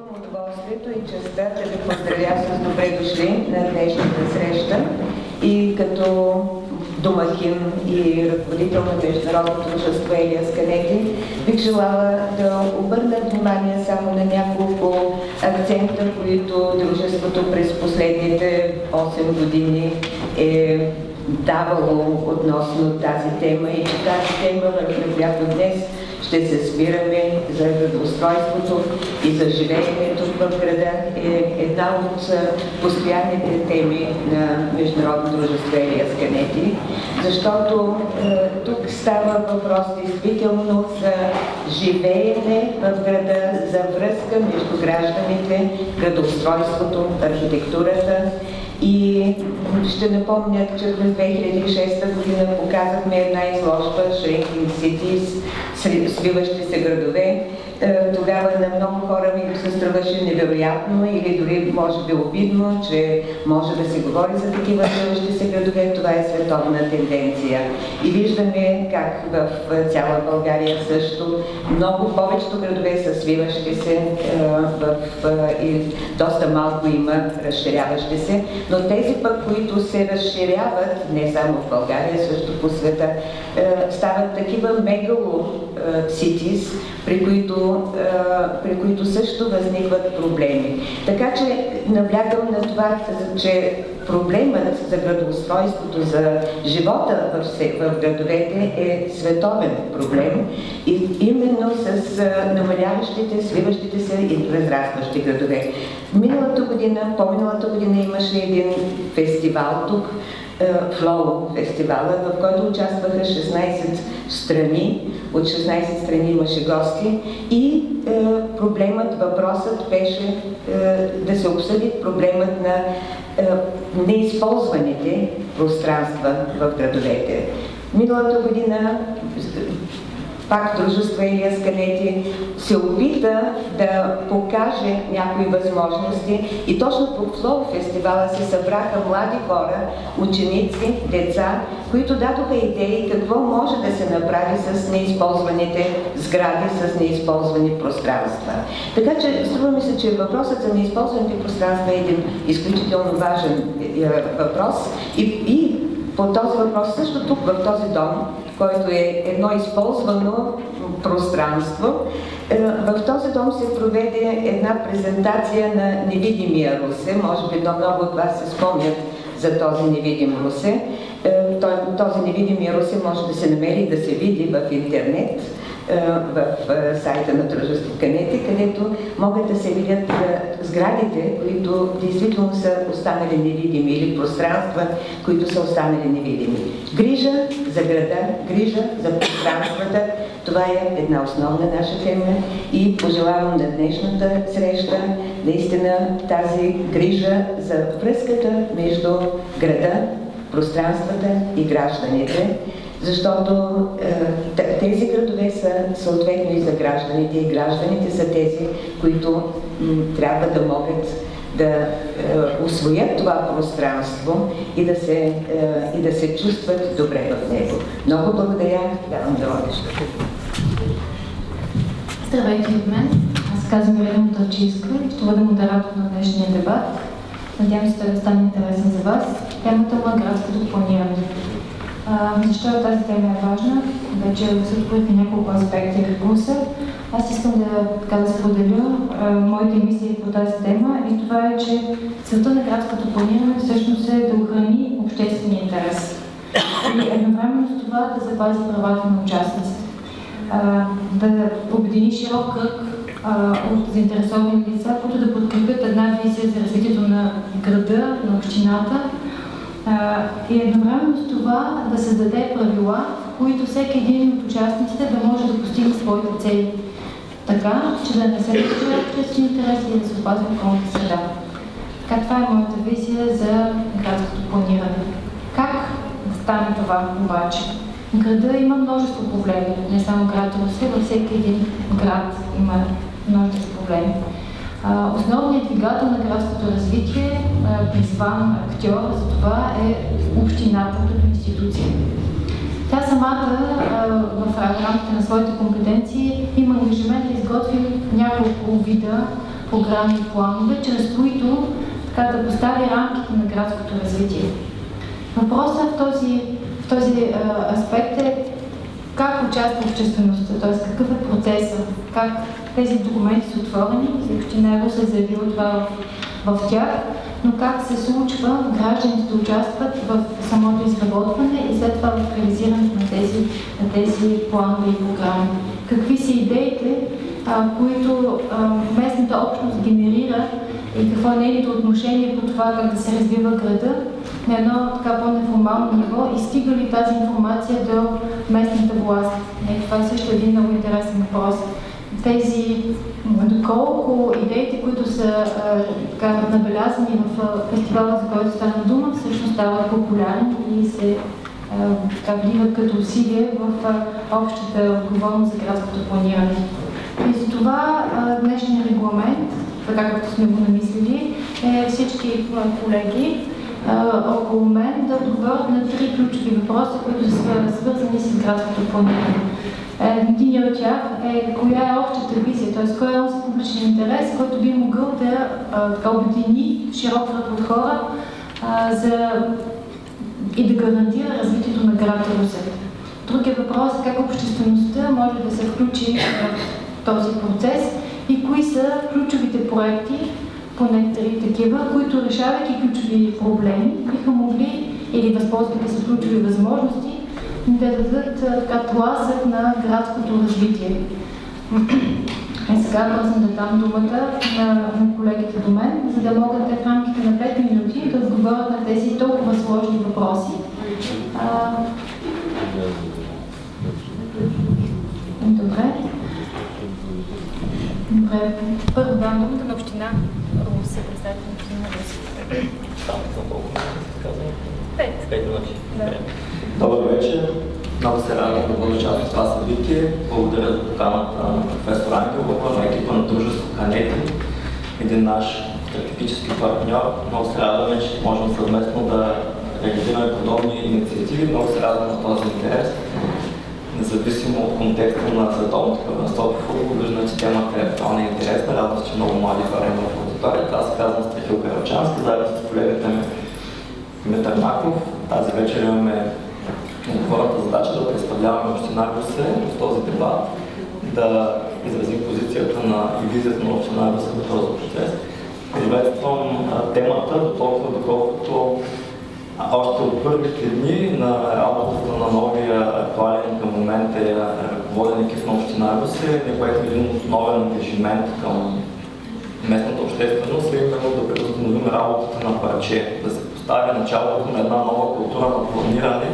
Имам удоволствието и честа да ви поздравя с добре дошли на днешната среща. И като домакин и ръководител на Международното дружество Елиас Канети, бих желала да обърна внимание само на няколко акцента, които дружеството през последните 8 години е давало относно тази тема и че тази тема, върху която днес ще се спираме за градоустройството и за живеенето в града. Е една от постоянните теми на Международно дружество Елия Сканети, защото тук става въпрос действително за живеене в града, за връзка между гражданите, градоустройството, архитектурата и ще напомня, че през 2006 година показахме една изложба Shrinking Cities, свиващи се градове. Е, тогава на много хора ми се струваше невероятно или дори може би обидно, че може да се говори за такива свиващи се градове. Това е световна тенденция. И виждаме как в цяла България също много повечето градове са свиващи се е, в, и доста малко има разширяващи се, но тези пък, които се разширяват, не само в България, също по света, е, стават такива мегало ситис, при които, при които също възникват проблеми. Така че наблягам на това, че проблемът за градоустройството, за живота в, градовете е световен проблем и именно с намаляващите, свиващите се и разрастващи градове. Миналата година, по-миналата година имаше един фестивал тук, Flow фестивала, в който участваха 16 страни, от 16 страни имаше гости и е, проблемът, въпросът беше е, да се обсъди проблемът на е, неизползваните пространства в градовете. Миналата година пак дружество Илия Сканети се опита да покаже някои възможности и точно по Флоу фестивала се събраха млади хора, ученици, деца, които дадоха идеи какво може да се направи с неизползваните сгради, с неизползвани пространства. Така че струва ми се, че въпросът за неизползваните пространства е един изключително важен е, е, въпрос и, и по този въпрос също тук в този дом който е едно използвано пространство. Е, в този дом се проведе една презентация на невидимия Русе. Може би много от вас се спомнят за този невидим Русе. Е, този невидимия Русе може да се намери да се види в интернет в сайта на дружество Канети, където могат да се видят сградите, които действително са останали невидими или пространства, които са останали невидими. Грижа за града, грижа за пространствата, това е една основна наша тема и пожелавам на днешната среща наистина тази грижа за връзката между града, пространствата и гражданите защото е, тези градове са съответно и за гражданите и гражданите са тези, които трябва да могат да е, освоят това пространство и да, се, е, и да се чувстват добре в него. Много благодаря. Давам да Здравейте от мен. Аз казвам Елена Мутарчийска и ще бъда модератор на днешния дебат. Надявам се той да стане интересен за вас. Темата е градското планиране. Защо тази тема е важна? Вече осъдихме няколко аспекти ресурса. Аз искам да, така, да споделя а, моите мисли по тази тема и това е, че целта на градското планиране всъщност е да охрани обществения интерес и едновременно с това да запази правата на участниците. А, да обедини широк кръг от заинтересовани лица, които да подкрепят една визия за развитието на града, на общината и едновременно с това да създаде правила, в които всеки един от участниците да може да постигне своите цели. Така, че да не се разкрива обществени интереси и да се опазва околната среда. Така, това е моята визия за градското планиране. Как да стане това обаче? Града има множество проблеми, не само град Русе, във всеки един град има множество проблеми. Основният двигател на градското развитие, призван актьор за това е общината като институция. Тя самата в рамките на своите компетенции има ангажимент да изготви няколко вида програми и планове, чрез които така да постави рамките на градското развитие. Въпросът в този, в този а, аспект е как участва обществеността, т.е. какъв е процесът, как тези документи са отворени, община Руса е заявила това в, в тях, но как се случва гражданите да участват в самото изработване и след това в реализирането на тези, на тези планове и програми. Какви са идеите, а, които а, местната общност генерира и какво е нейното отношение по това как да се развива града на едно така по-неформално ниво и стига ли тази информация до местната власт? Не, това е също един много интересен въпрос. Тези, доколко идеите, които са така, набелязани в фестивала, за който стана дума, всъщност стават популярни и се така, вдигат като усилие в общата отговорност за градското планиране. И за това днешния регламент така както сме го намислили, е всички колеги около мен да отговорят на три ключови въпроса, които са свързани с градското планиране. Един от тях е коя е общата визия, т.е. кой е този публичен интерес, който би могъл да обедини широк кръг от хора а, за, и да гарантира развитието на града Русе. Другия въпрос е как обществеността може да се включи в този процес и кои са ключовите проекти, поне три такива, които решавайки ключови проблеми, биха могли или възползвайки се ключови възможности, да дадат така тласък на градското развитие. И сега бързам да дам думата на, на колегите до мен, за да могат в рамките на 5 минути да отговорят на тези толкова сложни въпроси. А... Добре. Добре. Първо дам думата на община Русе, председател на Русе. Само за колко Пет. Пет минути. Да. Добър вечер. Много се радвам да бъда част от това събитие. Благодаря за поканата на професор Ангелова, на екипа на дружество Канети, един наш стратегически партньор. Много се радваме, че можем съвместно да реализираме подобни инициативи. Много се радвам на този интерес независимо от контекста на световното първенство по футбол, виждам, че темата е актуална и интересна. Радвам се, че много млади хора има в аудиторията. Аз казвам Страхил Карачански, заедно с колегата ми Димитър Маков. Тази вечер имаме отговорната задача да представляваме община Русе в този дебат, да изразим позицията на и визията на община Русе в този процес. Приветствам темата до толкова, доколкото още от първите дни на работата на новия актуален към момента е ръководен екип на Община Русе, не поехме един основен ангажимент към местната общественост, е именно да преустановим работата на парче, да се постави началото на една нова култура на планиране,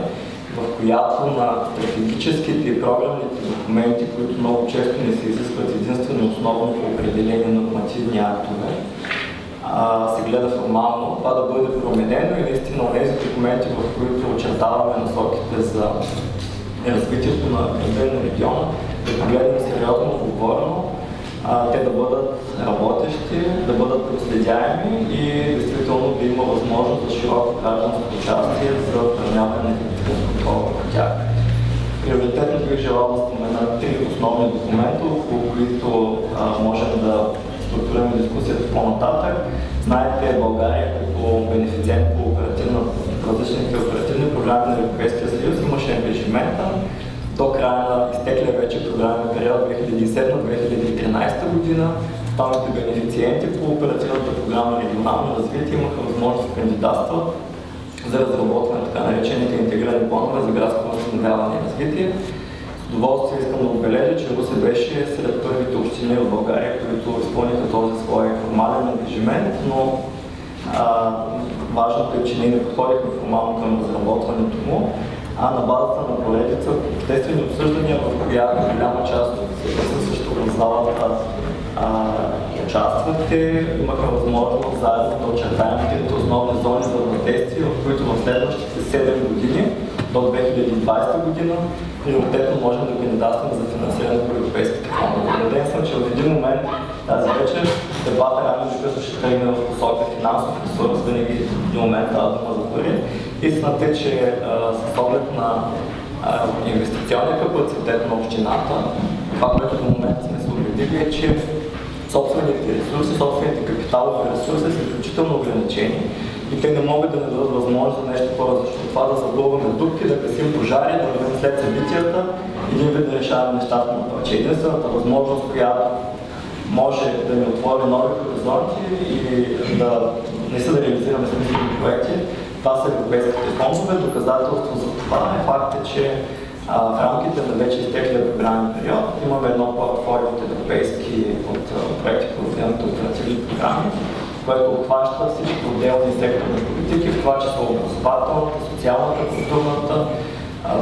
в която на стратегическите и програмните документи, които много често не се изискват единствено основно по определени нормативни актове, а, се гледа формално, това да бъде променено и наистина тези документи, в които очертаваме насоките за развитието на града на региона, да погледнем сериозно отговорено, те да бъдат работещи, да бъдат проследяеми и действително да има възможност за широко гражданско участие за отстраняване на ефективен върху тях. Приоритетно бих желал да спомена три основни документа, по които а, можем да структурираме дискусията по-нататък. Знаете, България като бенефициент по оперативна, различните оперативни програми на Европейския съюз имаше ангажимента до края на изтеклия вече програмен период 2007-2013 година. Останалите бенефициенти по оперативната програма регионално развитие имаха възможност да кандидатстват за разработване на така наречените интегрирани планове за градско възстановяване и развитие удоволствие искам да отбележа, че Русе беше сред първите общини в България, които изпълниха този свой формален ангажимент, но а, важното е, че ние не подходихме формално към разработването му, а на базата на поредица обществени обсъждания, в която голяма част от също в залата участвахте, имаха възможност заедно да очертаем трите основни зони за въздействие, в които в следващите 7 години до 2020 година приоритетно можем да кандидатстваме за финансиране по европейските фондове. Убеден съм, че в един момент тази вечер дебата рано или късно ще тръгне в посока финансов ресурс, винаги в един момент тази дума за пари. Истината е, че с оглед на инвестиционния капацитет на общината, това, което до момента сме се убедили е, че собствените ресурси, собствените капиталови ресурси са изключително ограничени и те не могат да ни дадат възможност за нещо по-различно. Това да забълваме дупки, да гасим пожари, да вървим след събитията, един вид да решаваме нещата на това. единствената възможност, която може да ни отвори нови хоризонти и да не са да реализираме смислени проекти, това са европейските фондове. Доказателство за това е факта, че а, в рамките на вече изтеклия програмен период имаме едно портфолио от европейски от проекти по оперативни програми, което обхваща всички отделни секторни политики, в това число образователната, социалната, културната,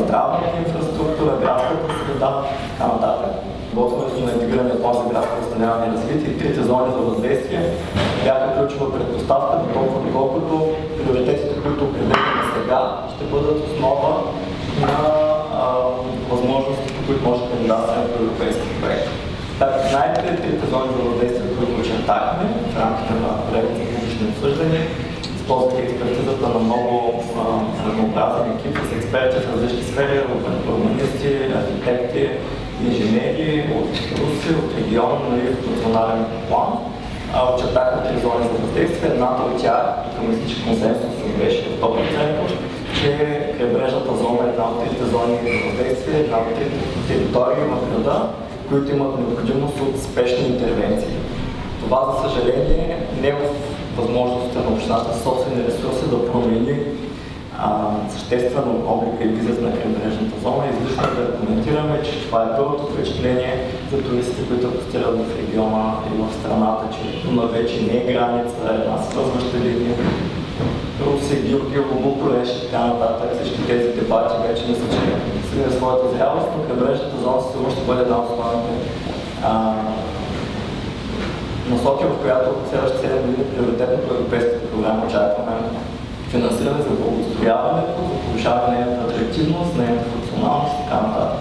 здравната инфраструктура, градската среда, така нататък. Готването на интегрирания план за градско възстановяване и развитие и трите зони за въздействие бяха ключова предпоставка, до толкова доколкото приоритетите, които определяме сега, ще бъдат основа на а, възможностите, които може да кандидатстваме по европейски проект. Както знаете, трите зони за въздействие, които очертахме в рамките на за публични обсъждания, използвайки експертизата на много разнообразен екип с експерти в различни сфери, урбанисти, архитекти, инженери от Русия, от региона нали, в национален план. Очертаха три зони за въздействие. Едната от тях, към всички консенсус беше в 100%, че крайбрежната зона е една от трите зони за въздействие, една от трите територии в града, които имат необходимост от спешни интервенции. Това, за съжаление, не е в възможностите на общината собствени ресурси да промени а, съществено облика и визът на крайбрежната зона. Излишно да коментираме, че това е първото впечатление за туристите, които постират в региона и в страната, че Дуна вече не е граница, е една свързваща линия. Русе, Георгиево, Букуреш и така нататък. Всички тези дебати вече че са своята зрялост, но крайбрежната зона сигурно ще бъде една от основните насоки, в която следващите 7 години приоритетно по европейската програма очакваме финансиране за благоустрояването, за повишаване на атрактивност, нейната функционалност и така нататък.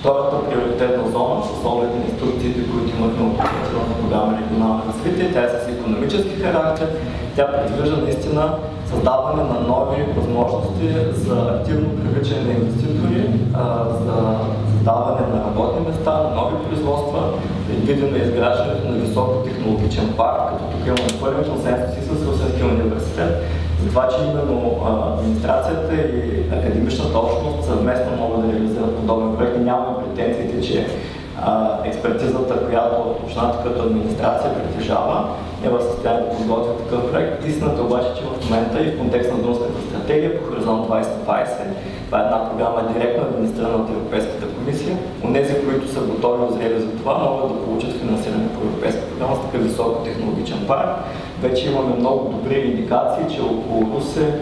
Втората приоритетна зона с оглед на инструкциите, които имахме от оперативната програма регионално развитие, тя е с економически характер. Тя предвижда наистина създаване на нови възможности за активно привличане на инвеститори, за създаване на работни места, на нови производства, предвидено изграждането на високотехнологичен парк, като тук имаме пълен консенсус и с Русенския университет, това, че именно администрацията и академичната общност съвместно могат да реализират подобен проект. Нямаме претенциите, че експертизата, която общината като администрация притежава, е в състояние да подготви такъв проект. Истината обаче, че в момента и в контекст на Дунската стратегия по Хоризонт 2020, това е една програма директно администрирана от Европейската комисия. Онези, които са готови и озрели за това, могат да получат финансиране по Европейска програма с такъв високотехнологичен парк. Вече имаме много добри индикации, че около Русе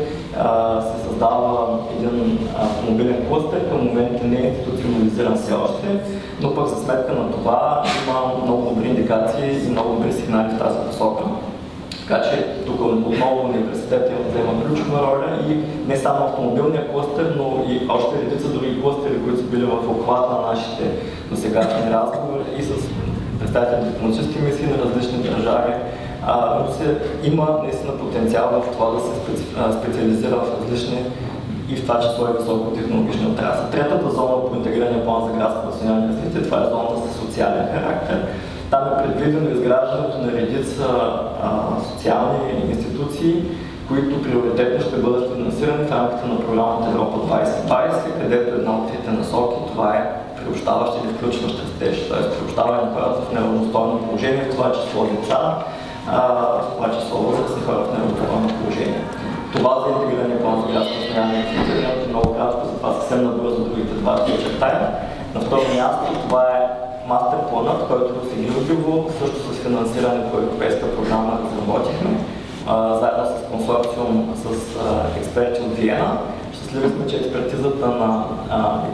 се създава един автомобилен клъстер, към момента не е институционализиран все още, но пък за сметка на това има много добри индикации и много добри сигнали в тази посока. Така че тук отново университетът взема ключова роля и не само автомобилния клъстер, но и още редица други клъстери, които са били в обхват на нашите досегашни разговори и с представители дипломатически мисии на различни държави, а, се, има наистина потенциал в това да се специализира в различни и в това число и високотехнологични отрасли. Третата зона по интегрирания план за градско национално развитие, това е зоната с социален характер. Там е предвидено изграждането на редица а, социални институции, които приоритетно ще бъдат финансирани в рамките на програмата Европа 2020, където една от трите насоки това е приобщаващ или включващ растеж, т.е. приобщаване на хората в неравностойно положение, в това число деца, в това число възрастни хора в неравностойно положение. Това за интегрирания план за градско състояние е много кратко, затова съвсем набързо другите два ще очертая. На второ място това е мастер планът, който се Гилгиво, също с финансиране по европейска програма разработихме, заедно с консорциум с експерти от Виена. Щастливи сме, че експертизата на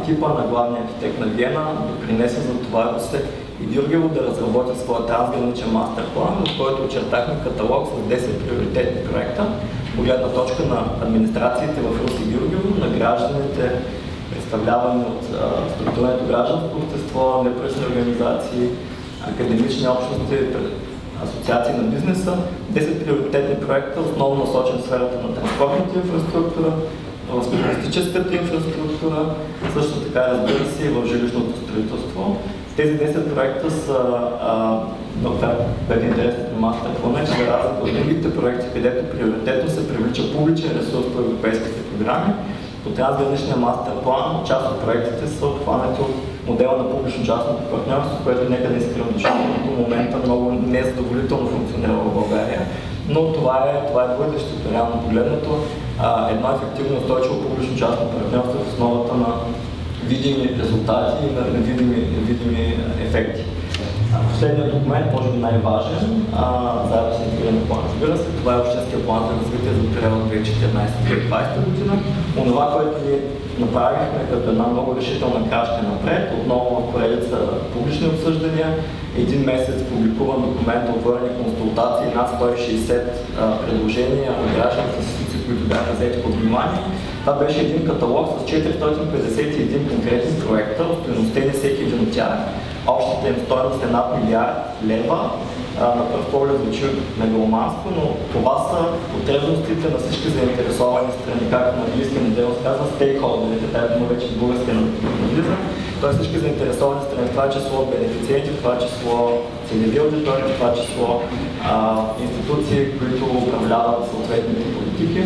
екипа на главния архитект на Виена допринесе за това да се и Георгиево да разработи своя трансграничен мастер план, в който очертахме каталог с 10 приоритетни проекта, от гледна точка на администрациите в Руси Георгиево, на гражданите, представлявани от структурното гражданско общество, неправителствени организации, академични общности, асоциации на бизнеса, 10 приоритетни проекта, основно насочени в сферата на транспортната инфраструктура, в туристическата инфраструктура, също така разбира се и в жилищното строителство. Тези 10 проекта са но това беше интересното на мастер плана, че за разлика от другите проекти, където приоритетно се привлича публичен ресурс по европейските програми, по трансграничния мастер план част от проектите са обхванати от модела на публично-частното партньорство, което нека не искрим защото до момента много незадоволително функционира в България. Но това е, това е бъдещето, реално погледнато. едно ефективно устойчиво публично-частно партньорство в основата на видими резултати и на видими, видими ефекти. Последният документ, може би най-важен, заедно с интегриран план, разбира се, това е Общинския план за развитие за периода 2014-2020 година. Онова, което ние направихме като една много решителна крачка напред, отново поредица публични обсъждания, един месец публикуван документ, отворени консултации, над 160 предложения от гражданите институции, които бяха взети под внимание. Това беше един каталог с 451 конкретни проекта, остойностени всеки един от тях общата им стоеност е над милиард лева. На пръв поглед звучи мегаломанско, но това са потребностите на всички заинтересовани страни, както на английски модел се казва стейкхолдерите, тази дума вече български навлиза. Тоест всички заинтересовани страни, в това число бенефициенти, в това число целеви аудитори, в това число а, институции, които управляват съответните политики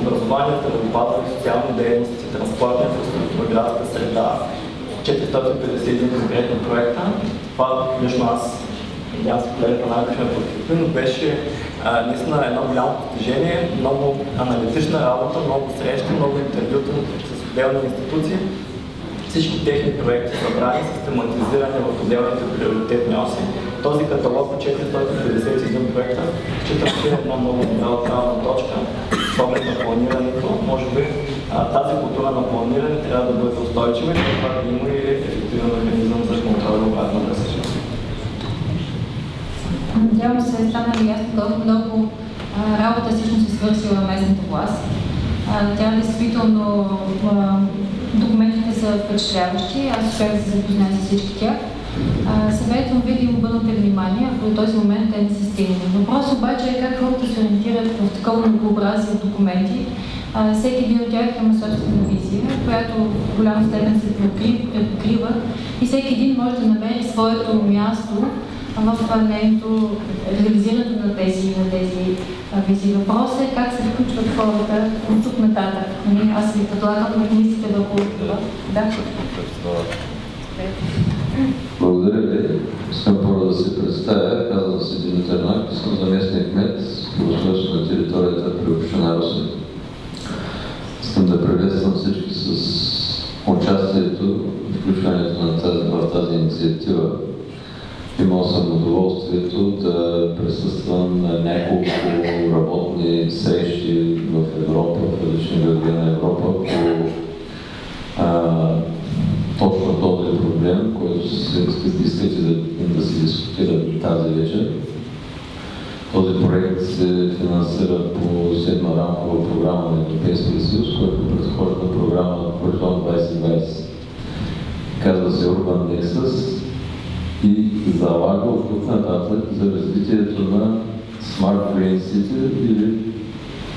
образованието, здравеопазване, социални дейности, транспортна инфраструктура, градска среда, 451 конкретни проекта. Това лично аз, надявам се колегата най ще подкрепи, но беше наистина едно голямо постижение, много аналитична работа, много срещи, много интервюта с отделни институции. Всички техни проекти събрани, систематизирани в отделните приоритетни оси. Този каталог от 451 проекта считам, че е една много добра отправна точка с оглед на планирането. Може би тази култура на планиране трябва да бъде устойчива и това да има и ефективен механизъм за контрол и обратна връзка. Надявам се, стана ясно колко много работа всъщност е свършила местната власт. Тя действително документите са впечатляващи. Аз успях да се запозная с всички тях. Съветвам ви да им обърнате внимание, ако до този момент те не са стигнали. Въпрос обаче е как хората се ориентират в такова многообразие от документи, всеки един от тях има собствена визия, която в голяма степен се препокрива и всеки един може да намери своето място в нейното реализирането на тези, на тези визии. Въпросът е как се включват хората от тук нататък. Нали, аз ви предлагам да мислите върху това. Да. Благодаря ви. Искам първо да се представя. Казвам се Димитър Нак, съм заместник кмет по на територията при община Русин. Искам да приветствам всички с участието включването на тази, в тази инициатива. Имал съм удоволствието да присъствам на няколко работни срещи в Европа, в различни градове на Европа по а, точно този проблем, който се искате да, да се дискутира тази вечер. Този проект се финансира по седма рамкова програма на Европейския съюз, която предхожда програма Хоризонт 2020. Казва се Urban Nexus и залага от тук нататък за развитието на Smart Green City или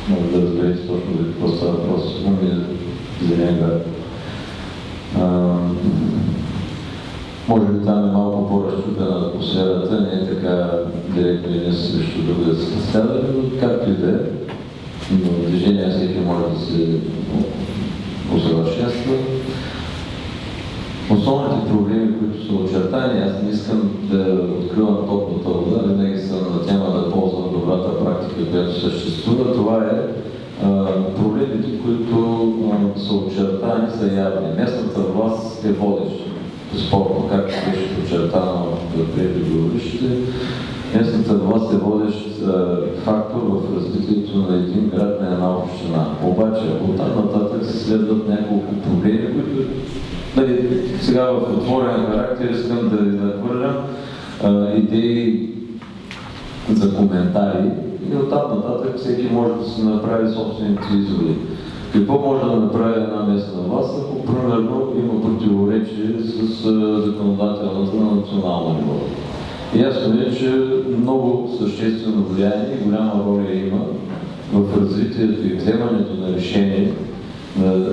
може да разберете точно за какво става въпрос, умен зелен град. Може би там е малко по-разчупена атмосферата, не е така директно един срещу друга да се поставя, но както и да е. Но движение всеки може да се усъвършенства. Основните проблеми, които са очертани, аз не искам да откривам топлата вода, винаги съм на тема да ползвам добрата практика, която съществува. Това е а, проблемите, които а, са очертани, са явни. Местната власт е водеща безспорно, както беше подчертано от преждеговорившите, местната власт е водещ фактор в развитието на един град, на една община. Обаче, от нататък се следват няколко проблеми, които нали, сега в отворен характер искам да ви нахвърлям идеи за коментари и от там нататък всеки може да се направи собствените изводи. Какво може да направи една местна власт, ако примерно има противоречие с законодателната на национално ниво? Ясно е, че много съществено влияние и голяма роля има в развитието и вземането на решение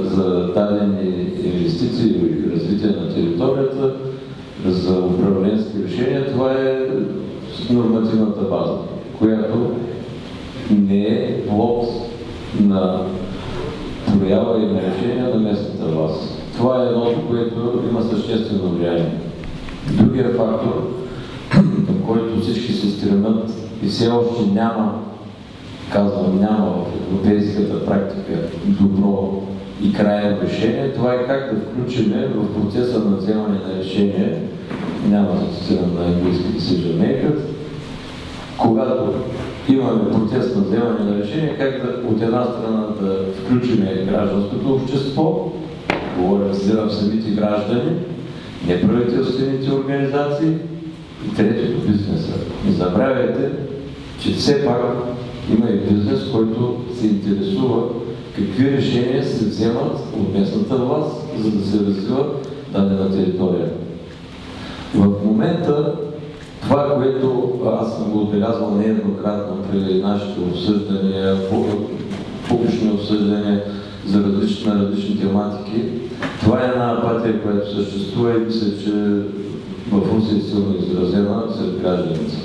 за дадени инвестиции и развитие на територията за управленски решения, това е нормативната база, която не е плод на проява и на решения на местната власт. Това е едното, което има съществено влияние. Другия фактор, към който всички се стремят и все още няма, казвам, няма в европейската практика добро и крайно решение, това е как да включим в процеса на вземане на решение, няма да цитирам на английски decision makers, когато имаме процес на вземане на решение, как да, от една страна да включим гражданското общество, говоря в самите граждани, неправителствените организации и третото бизнеса. Не забравяйте, че все пак има и бизнес, който се интересува какви решения се вземат от местната власт, за да се развива дадена територия. В момента това, което аз съм го отбелязвал нееднократно при нашите обсъждания, публични обсъждания за различни, на различни тематики, това е една апатия, която съществува и мисля, че в Русия е силно изразена сред гражданите.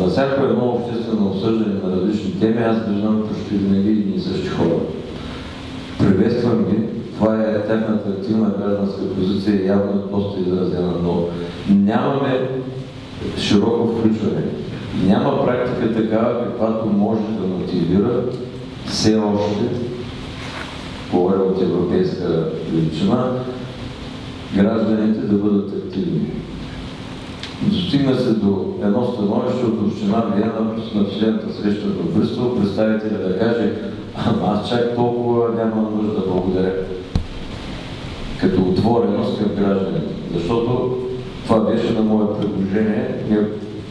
На всяко едно обществено обсъждане на различни теми аз виждам почти винаги едни и същи хора. Приветствам ги, това е тяхната активна гражданска позиция явно е доста изразена, но нямаме широко включване. Няма практика такава, каквато може да мотивира все още, говоря от европейска величина, гражданите да бъдат активни. Достигна се до едно становище от община Виена на последната среща в Бристол, представителя да каже, ама аз чак толкова няма нужда, благодаря. Като отвореност към гражданите. Защото това беше на мое предложение,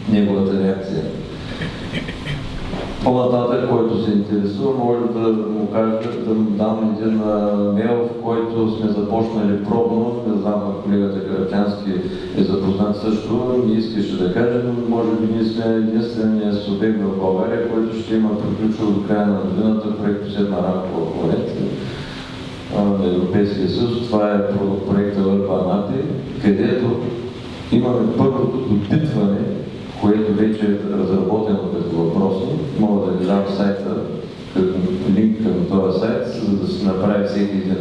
неговата реакция. По-нататък, който се интересува, може да му кажа, да му дам един мейл, в който сме започнали пробно. Не знам, колегата Карачански е запознат също, не искаше да каже, но може би ние сме единствения субект в България, който ще има приключил до края на годината проекто седма рамкова конвенция на Европейския съюз. Това е проекта Върба Анапи, където имаме първото допитване, което вече е разработено като въпроси. Мога да ви дам сайта, като линк към този сайт, за да се направи всеки един,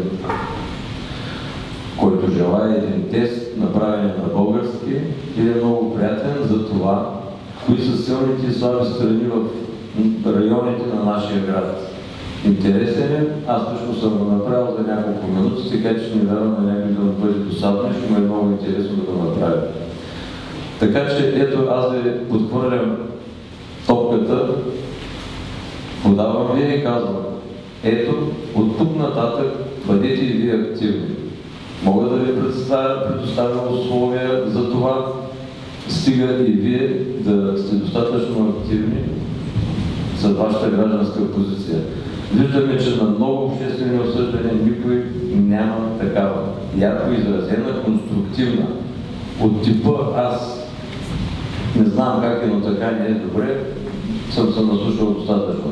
който желая един тест, направен на български и е много приятен за това, кои са силните и слаби страни в районите на нашия град. Интересен е, аз лично съм го направил за няколко минути, така че не вярвам на някой да му бъде досадно, ще му е много интересно да го направя. Така че ето аз ви подхвърлям топката, подавам ви и казвам, ето от тук нататък бъдете и вие активни. Мога да ви представя, предоставя условия за това, стига и вие да сте достатъчно активни за вашата гражданска позиция. Виждаме, че на много обществени осъждания никой няма такава ярко изразена, конструктивна. От типа аз не знам как е, но така не е добре, съм се наслушал достатъчно.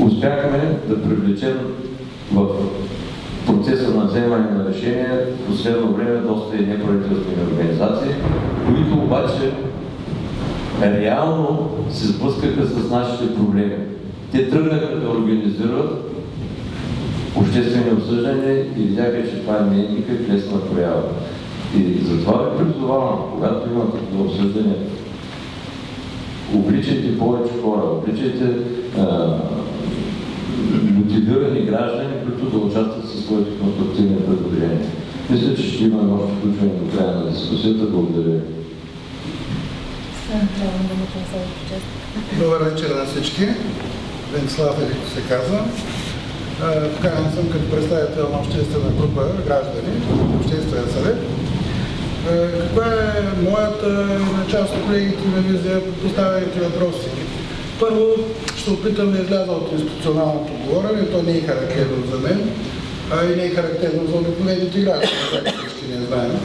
Успяхме да привлечем в процеса на вземане на решения последно време доста и неправителствени организации, които обаче реално се сблъскаха с нашите проблеми. Те тръгнаха да организират обществени обсъждания и видяха, че това не е никак лесна проява. И затова ви призовавам, когато има такива обсъждания, обличайте повече хора, обличайте мотивирани граждани, които да участват със своите конструктивни предложения. Мисля, че ще има едно включване до края на дискусията. Благодаря ви. Добър вечер на всички. Венцлав Елито се казва. Поканен съм като представител на обществена група граждани, обществен съвет. Каква е моята на част от колегите на визия по поставените въпроси? Първо, ще опитам да изляза от институционалното говорене, то не е характерно за мен, а и не е характерно за обикновените граждани, както всички не знаем.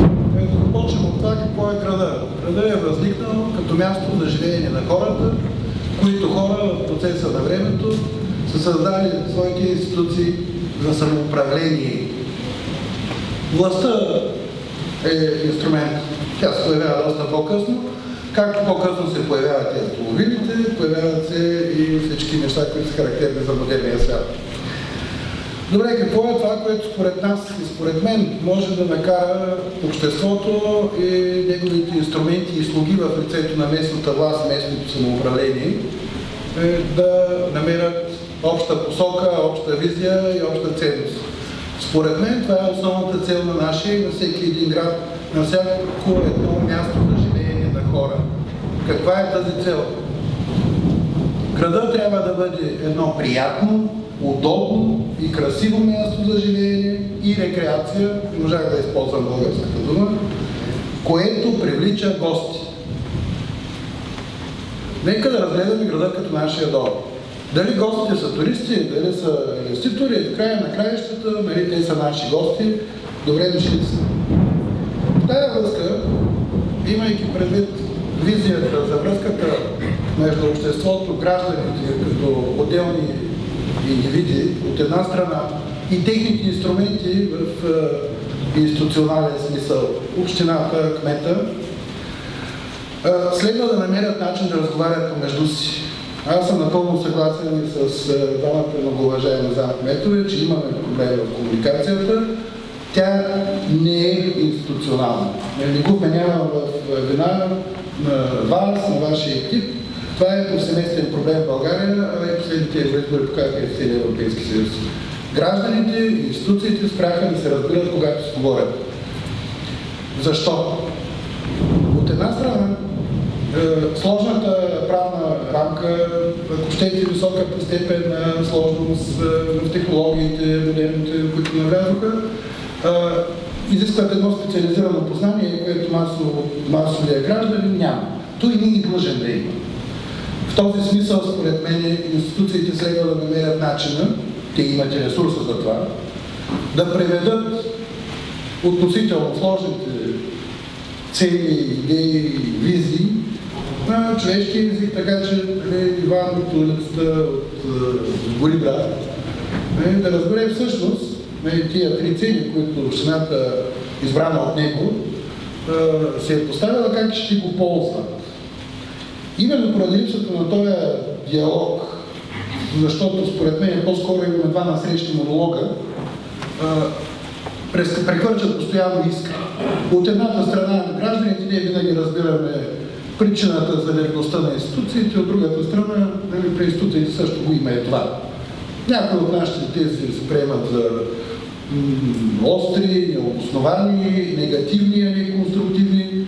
Да започнем от това какво е града. Града е възникнал като място за живеене на хората, които хора в процеса на времето са създали своите институции за самоуправление. Властта е инструмент. Тя се появява доста по-късно. Както по-късно се появяват и автомобилите, появяват се и всички неща, които са характерни за модерния свят. Добре, какво е това, което според нас и според мен може да накара обществото и неговите инструменти и слуги в лицето на местната власт, местното самоуправление, е, да намерят обща посока, обща визия и обща ценност. Според мен това е основната цел на нашия и на всеки един град, на всяко едно място за живеене на хора. Каква е тази цел? Града трябва да бъде едно приятно, удобно и красиво място за живеене и рекреация, можах да използвам българската дума, което привлича гости. Нека да разгледаме града като нашия дом. Дали гостите са туристи, дали са инвеститори, в края на краищата, нали, те са наши гости, добре дошли са. В тази връзка, имайки предвид визията за връзката между обществото, гражданите като отделни индивиди от една страна и техните инструменти в е, институционален смисъл, общината, кмета, е, следва да намерят начин да разговарят помежду си. Аз съм напълно съгласен и с е, двамата многоуважаеми кметове, че имаме проблеми в комуникацията. Тя не е институционална. Не го вменявам в вина на вас, на вашия екип, това е повсеместен проблем в България, а и последните избори показаха в целия Европейски съюз. Гражданите и институциите спряха да се разбират, когато се говорят. Защо? От една страна, е, сложната правна рамка, ако щете високата степен на сложност е, в технологиите, модерните, които навлязоха, е, изискват едно специализирано познание, което масово, масовия гражданин няма. Той не е длъжен да има. В този смисъл, според мен, институциите следва да намерят начина, те имат ресурса за това, да преведат относително сложните цели, идеи, визии на човешки език, така че нали, Иван от улицата от Гори брат нали, да разбере всъщност нали, тия три цели, които общината избрана от него, се е поставила как ще го ползват. Именно поради липсата на този диалог, защото според мен по-скоро имаме два насрещни монолога, прехвърчат постоянно иска. От едната страна гражданите ние винаги разбираме причината за верността на институциите, от другата страна нали, при институциите също го има е това. Някои от нашите тези се приемат за остри, необосновани, негативни, а конструктивни.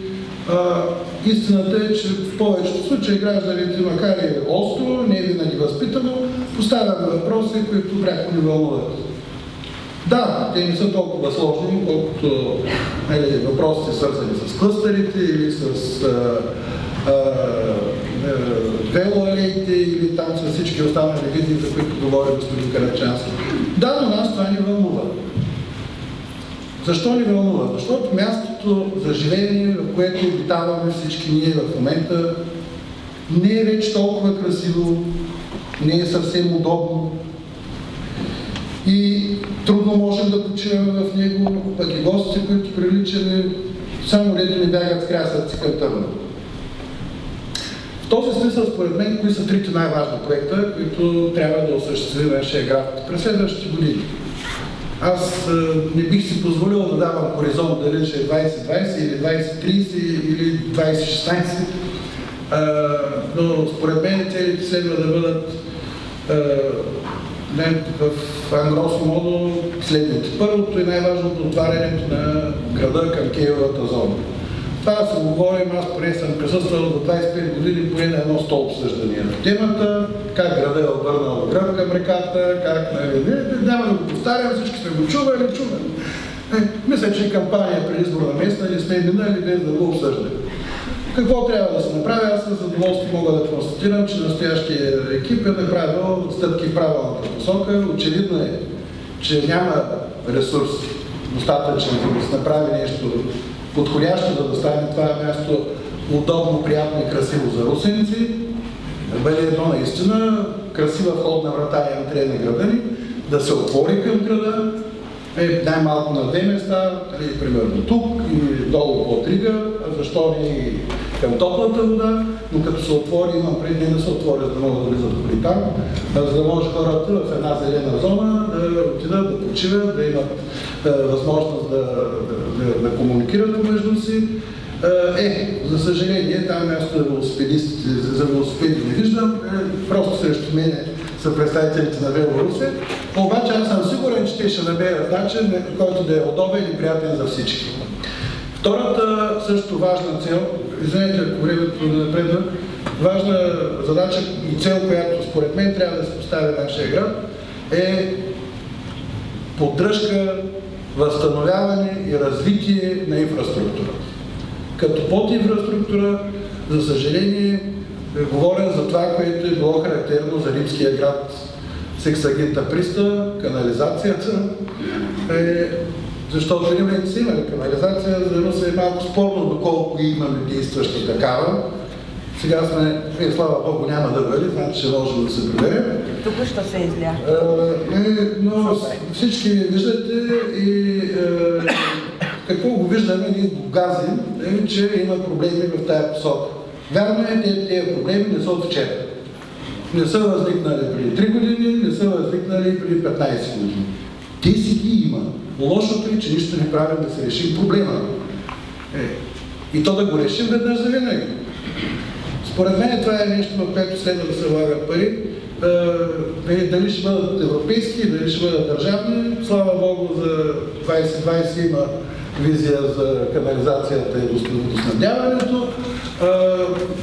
Истината е, че в повечето случаи гражданите, макар и остро, не е винаги възпитано, поставят въпроси, които пряко ни вълнуват. Да, те не са толкова сложни, колкото нали, въпросите свързани с клъстерите или с велоалеите или там с всички останали визии, за които говори господин Карачански. Да, но нас това ни вълнува. Защо ни вълнува? Защото мястото за живеене, в което обитаваме всички ние в момента, не е вече толкова красиво, не е съвсем удобно и трудно можем да почиваме в него, пък и гостите, които приличаме, само дето не бягат с крясъци към тъмно. В този смисъл, според мен, кои са трите най-важни проекта, които трябва да осъществи нашия град през следващите години. Аз не бих си позволил да давам хоризонт дали ще е 2020 или 2030 или 2016, но според мен целите следва да бъдат в ангросо модо следните. Първото и най-важното отварянето на града към Киевата зона. Това се говорим, аз поне съм присъствал до 25 години поне на едно сто обсъждания на темата, как града е обърнал гръб към реката, как нали, няма да го повтарям, всички сме го чували, чували. Е, мисля, че кампания при избор на местна не сме минали без да го обсъждаме. Какво трябва да се направи? Аз със задоволство мога да констатирам, че настоящия екип е направил стъпки в правилната посока. Очевидно е, че няма ресурс достатъчен, за да се направи нещо подходящо, да стане това място удобно, приятно и красиво за русенци, бъде едно наистина красива входна врата и антрея на града ни, да се отвори към града е най-малко на две места, нали, примерно тук и долу по Трига, защо не и към топлата вода, но като се отвори, имам преди да се отвори, за да могат да влизат при там, за да може хората в една зелена зона да отидат, да почиват, да имат да, възможност да, да, да, да комуникират помежду си. Е, за съжаление, там място на велосипедистите, за велосипеди не виждам, е, просто срещу мен са представителите на Велорусе, обаче аз съм сигурен, че те ще намерят начин, който да е удобен и приятен за всички. Втората също важна цел, извинете, ако времето да напредна, важна задача и цел, която според мен трябва да се постави нашия град, е поддръжка, възстановяване и развитие на инфраструктурата. Като под инфраструктура, за съжаление, говоря за това, което е било характерно за римския град Сексагинта Приста, канализацията, е, защото римляните си имали канализация, за Руса е малко спорно доколко имаме действаща такава. Сега сме, е, слава Богу, няма да бъде, значи ще можем да се приберем. Тук ще се изля. Е, но всички виждате и е, какво го виждаме, ние го газим, е, че има проблеми в тая посока. Вярно е, тези, проблеми не са от вчера. Не са възникнали преди 3 години, не са възникнали преди 15 години. Те си ги има. Лошото е, че нищо не правим да се решим проблема. Е, и то да го решим веднъж за винаги. Според мен това е нещо, в което следва да се влагат пари. Е, дали ще бъдат европейски, дали ще бъдат държавни. Слава Богу, за 2020 има визия за канализацията и водоснабдяването.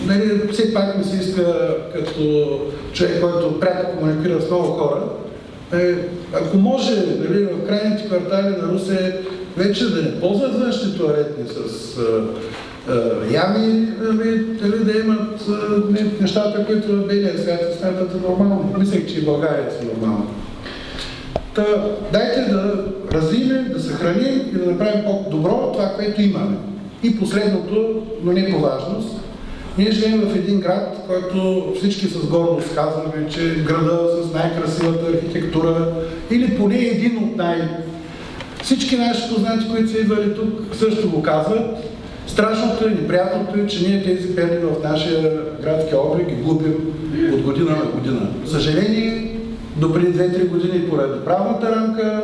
Нали, все пак ми се иска като човек, който пряко комуникира с много хора, е, ако може нали, в крайните квартали на Русе вече да не ползват външни туалетни с а, а, ями, нали, нали, да имат а, нещата, които в белия свят смятат за нормално. Мислех, че и България са нормално. Та, дайте да развием, да съхраним и да направим по-добро това, което имаме. И последното, но не по важност, ние живеем в един град, който всички с гордост казваме, че града с най-красивата архитектура или поне един от най- Всички наши познати, които са идвали тук, също го казват. Страшното и неприятното е, че ние тези перли в нашия градски облик ги губим от година на година. Съжаление, до преди 2-3 години поради правната рамка,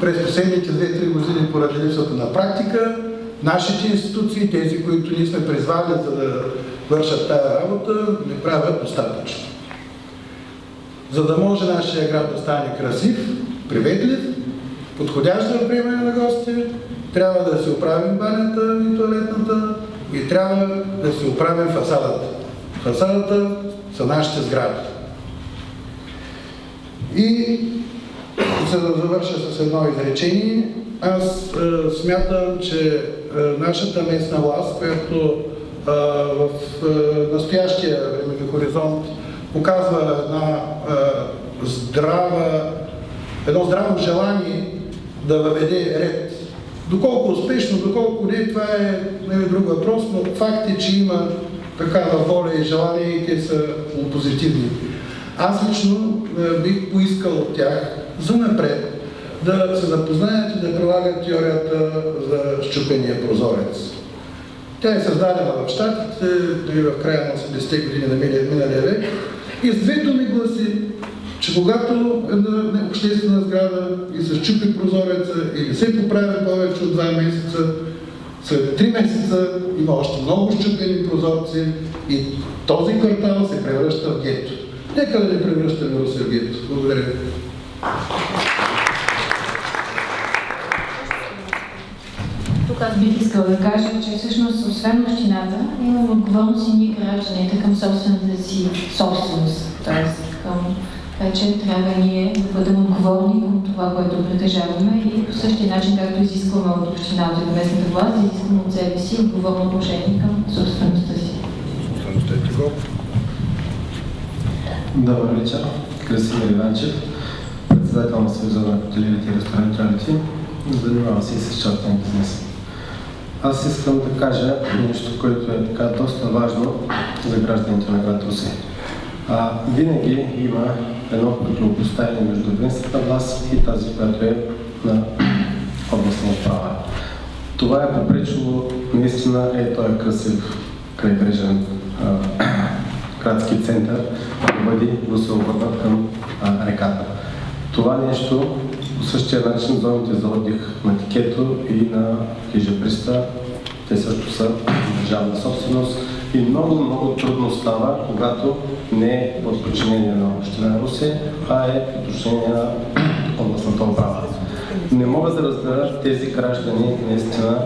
през последните 2-3 години поради липсата на практика, нашите институции, тези, които ние сме призвали за да вършат тая работа, не правят достатъчно. За да може нашия град да стане красив, приветлив, подходящ за приемане на гости, трябва да се оправим банята и туалетната и трябва да се оправим фасадата. Фасадата са нашите сгради. И за да завърша с едно изречение, аз е, смятам, че е, нашата местна власт, която е, в е, настоящия времеви хоризонт показва една е, здрава, едно здраво желание да въведе ред. Доколко успешно, доколко не, това е е друг въпрос, но факт е, че има такава воля и желание и те са позитивни. Аз лично бих поискал от тях за напред да се запознаят и да прилагат теорията за щупения прозорец. Тя е създадена в Штатите, дори в края на 80-те години на миналия век. И с две думи гласи, че когато една обществена сграда и се щупи прозореца и не се поправи повече от два месеца, след три месеца има още много щупени прозорци и този квартал се превръща в гето. Нека да не превръщаме в гето. Благодаря. Тук аз бих искала да кажа, че всъщност освен общината, имаме отговорност и ние гражданите към собствената си собственост. Тоест към вече трябва ние да бъдем отговорни към това, което притежаваме и по същия начин, както изискваме от общината и местната власт, изискваме от себе си отговорно отношение към собствеността си. Собствеността е. Добър вечер. Красимир Иванчев, председател на Съюза на хотелирите и ресторантьорите. Занимавам се и с частен бизнес. Аз искам да кажа нещо, което е така доста важно за гражданите на град Русе. А, винаги има едно противопоставяне между местната власт и тази, която е на Това е попречило наистина е този красив крайбрежен градски център да бъде да се обърнат към а, реката. Това нещо по същия начин зоните за отдих на Тикето и на Хижаприста, те също са държавна собственост и много, много трудно става, когато не е под подчинение на Община Русе, а е под подчинение на областната управа. Не мога да разбера тези граждани наистина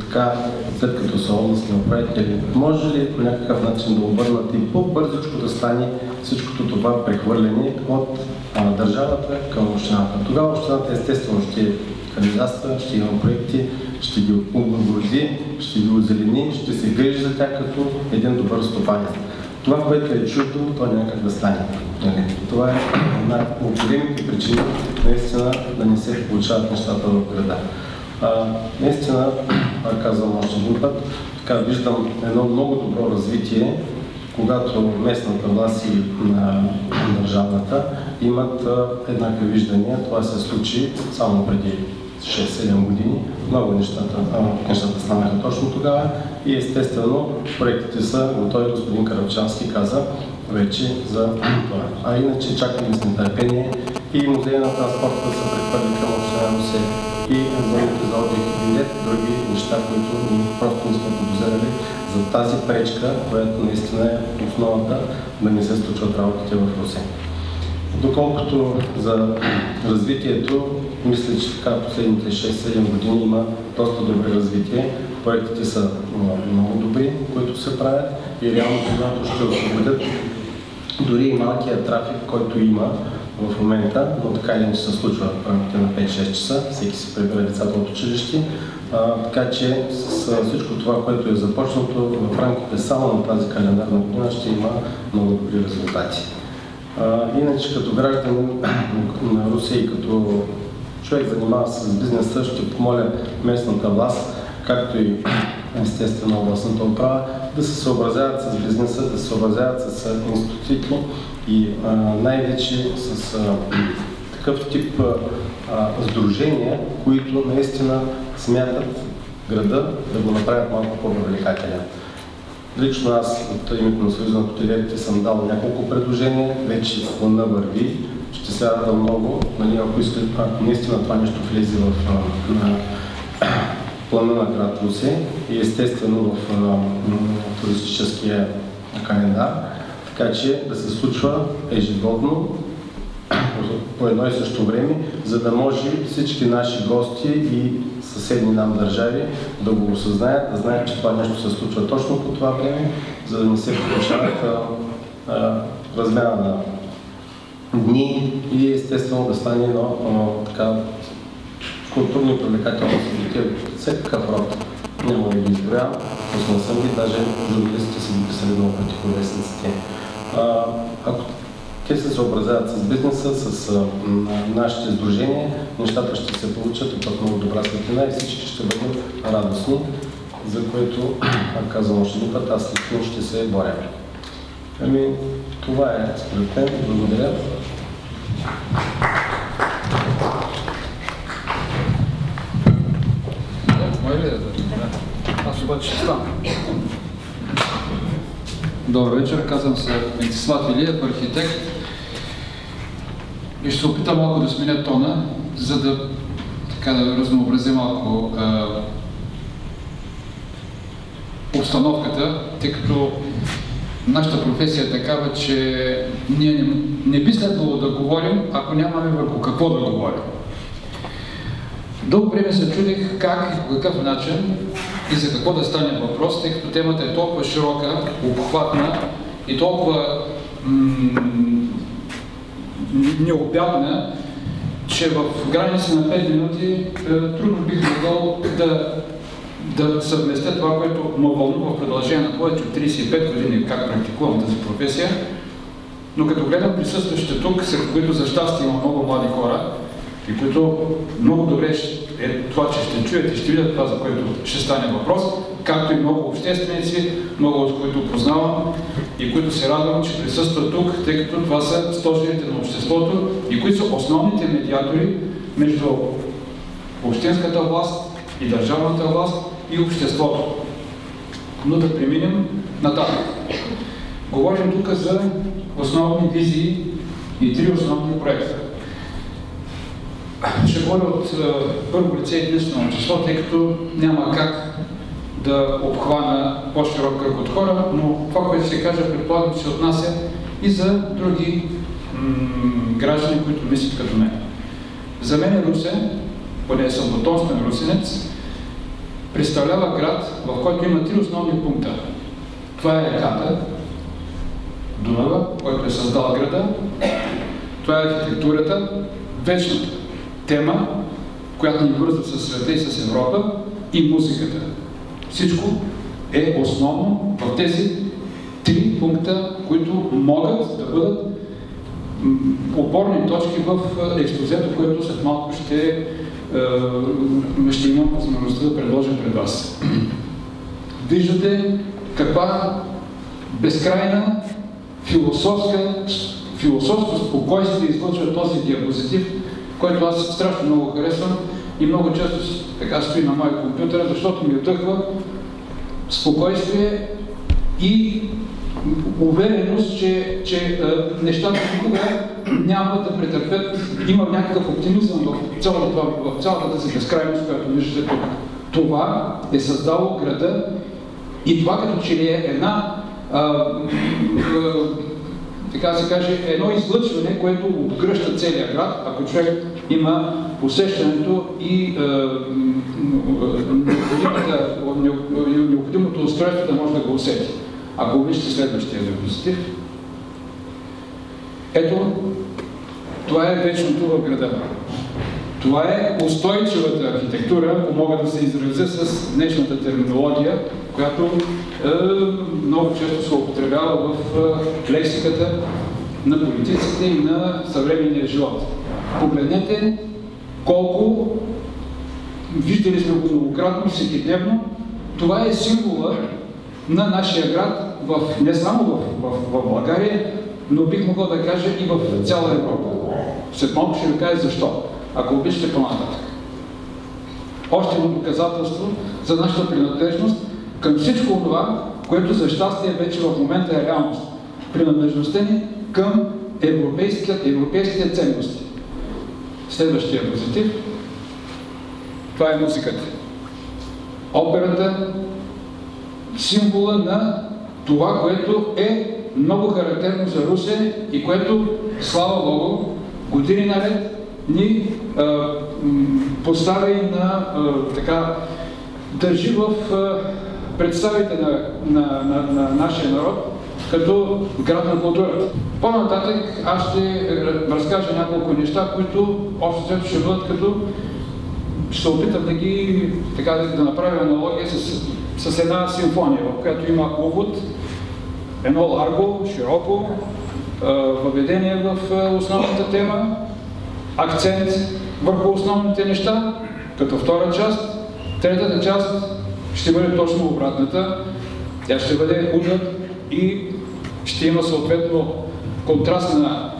така, след като са областни управители, може ли по някакъв начин да обърнат и по-бързичко да стане всичкото това прехвърляне от а, държавата към общината? Тогава общината естествено ще кандидатства, ще има проекти, ще ги облагороди, ще ги озелени, ще се грижи за тях като един добър стопанин. Това, което е чудо, то няма как да стане. Нали? Това е една от големите причини наистина да не се получават нещата в града. А, наистина, казвам още един така виждам едно много добро развитие, когато местната власт и на държавната имат еднакви виждания. Това се случи само преди 6-7 години. Много нещата, нещата станаха точно тогава и естествено проектите са готови. Господин Каравчански каза вече за това. А иначе чакаме с нетърпение и музея на транспорта са прехвърли към община Русе и зоните за отдих и билет, други неща, които ние просто не сме подозирали за тази пречка, която наистина е основата да не се случват работите в Русе. Доколкото за развитието, мисля, че така последните 6-7 години има доста добре развитие. Проектите са много добри, които се правят и реално когато ще освободят дори и малкият трафик, който има в момента, но така или иначе се случва в рамките на 5-6 часа, всеки се прибира децата от училище, а, така че с всичко това, което е започнато в рамките само на тази календарна година ще има много добри резултати. А, иначе като гражданин на Русия и като човек занимава се с бизнеса, ще помоля местната власт, както и естествено областната управа, да се съобразяват с бизнеса, да се съобразяват с институциите и най-вече с а, такъв тип а, сдружения, които наистина смятат града да го направят малко по-привлекателен. Лично аз от името на Съюза на хотелиерите съм дал няколко предложения, вече плана върви, ще се радвам много, нали, ако искат, ако наистина това нещо влезе в на, плана на град Русе и естествено в туристическия календар, така че да се случва ежегодно по едно и също време, за да може всички наши гости и съседни нам държави да го осъзнаят, да знаят, че това нещо се случва точно по това време, за да не се получават размяна на дни и естествено да стане едно така културно привлекателно събитие всякакъв род. Няма да ги изброявам, пуснал съм ги, даже журналистите са ги писали много пъти по вестниците. Ако те се съобразяват с бизнеса, с а, нашите сдружения, нещата ще се получат пък много добра светлина и всички ще бъдат радостни, за което, казвам още един път, аз лично ще се боря. Ами, това е според мен. Благодаря. Аз обаче ще стана. Добър вечер, казвам се Венцислав Илиев, архитект. И ще се опитам малко да сменя тона, за да, така, да разнообразя малко а, обстановката, тъй като нашата професия е такава, че ние не, не би следвало да говорим, ако нямаме върху какво да говорим. Дълго време се чудих как и по какъв начин и за какво да стане въпрос, тъй като темата е толкова широка, обхватна и толкова необятна, че в граници на 5 минути е, трудно бих могъл да, да съвместя това, което ме вълнува в продължение на повече от 35 години, как практикувам тази професия. Но като гледам присъстващите тук, сред които за щастие има много млади хора, и които много добре е това, че ще чуят и ще видят това, за което ще стане въпрос, както и много общественици, много от които познавам и които се радвам, че присъстват тук, тъй като това са стожерите на обществото и които са основните медиатори между общинската власт и държавната власт, и обществото. Но да преминем нататък. Говорим тук за основни визии и три основни проекта. Ще говоря от първо лице единствено число, тъй като няма как да обхвана по-широк кръг от хора, но това, което се каже, предполагам, се отнася и за други граждани, които мислят като мен. За мен Русе, поне съм потомствен русинец, представлява град, в който има три основни пункта. Това е реката, Дунава, който е създал града. Това е архитектурата, вечната тема, която ни вързва с света и с Европа и музиката. Всичко е основно в тези три пункта, които могат да бъдат опорни точки в експозето, което след малко ще, ще имам възможността да предложа пред вас. Виждате каква безкрайна философска, философско спокойствие излъчва този диапозитив, който аз страшно много харесвам и много често така стои на моя компютър, защото ми отдъхва спокойствие и увереност, че, че а, нещата никога няма да претърпят, има някакъв оптимизъм в цялата, в цялата тази безкрайност, която виждате тук. Това е създало града и това като че ли е една а, така се каже, едно излъчване, което обгръща целия град, ако човек има усещането и необходимото устройство да може да го усети. Ако вижте следващия диапозитив, ето, това е вечното в града. Това е устойчивата архитектура, ако мога да се изразя с днешната терминология, която е, много често се употребява в е, лексиката на политиците и на съвременния живот. Погледнете колко, виждали сме го многократно, всекидневно, това е символа на нашия град, в, не само в, в, в България, но бих могъл да кажа и в цяла Европа. След малко ще ви кажа защо, ако обичате по-нататък. Още едно доказателство за нашата принадлежност към всичко това, което за щастие вече в момента е реалност. Принадлежността ни към европейските ценности. Следващия позитив. Това е музиката. Операта, символа на това, което е много характерно за Русе и което, слава Богу, години наред ни а, поставя и на а, така, държи в а, представите на, на, на, на нашия народ като град на културата. По-нататък аз ще разкажа няколко неща, които общо ще бъдат като ще се опитам да ги, така да, да направя аналогия с, с една симфония, в която има увод, едно ларго, широко, въведение в основната тема, акцент върху основните неща, като втора част. Третата част ще бъде точно обратната. Тя ще бъде удар и ще има съответно контрастна,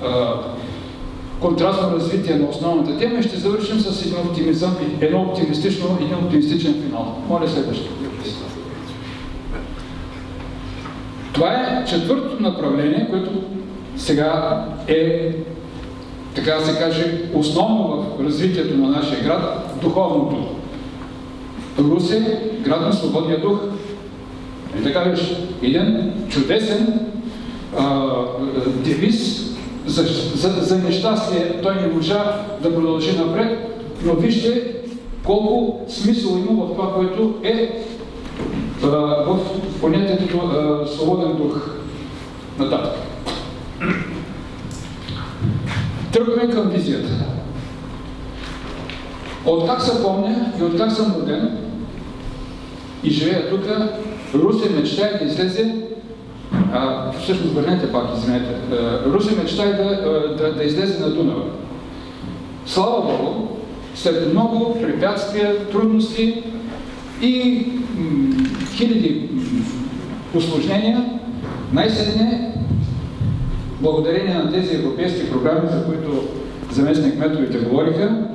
контрастно развитие на основната тема и ще завършим с един оптимизъм, едно оптимистично, един оптимистичен финал. Моля следващия. Това е четвъртото направление, което сега е, така да се каже, основно в развитието на нашия град, духовното. Русе, град на свободния дух. И така беше един чудесен а, девиз за, за, за нещастие. Той не можа да продължи напред, но вижте колко смисъл има в това, което е а, в понятието а, свободен дух. Нататък. Тръгваме към визията. От как се помня и от как съм роден и живея тук, Русе мечтае да излезе, а, всъщност върнете пак, извинете, Русе мечтае да, да, да излезе на Дунава. Слава Богу, след много препятствия, трудности и хиляди осложнения, най-сетне, благодарение на тези европейски програми, за които заместник метовите говориха,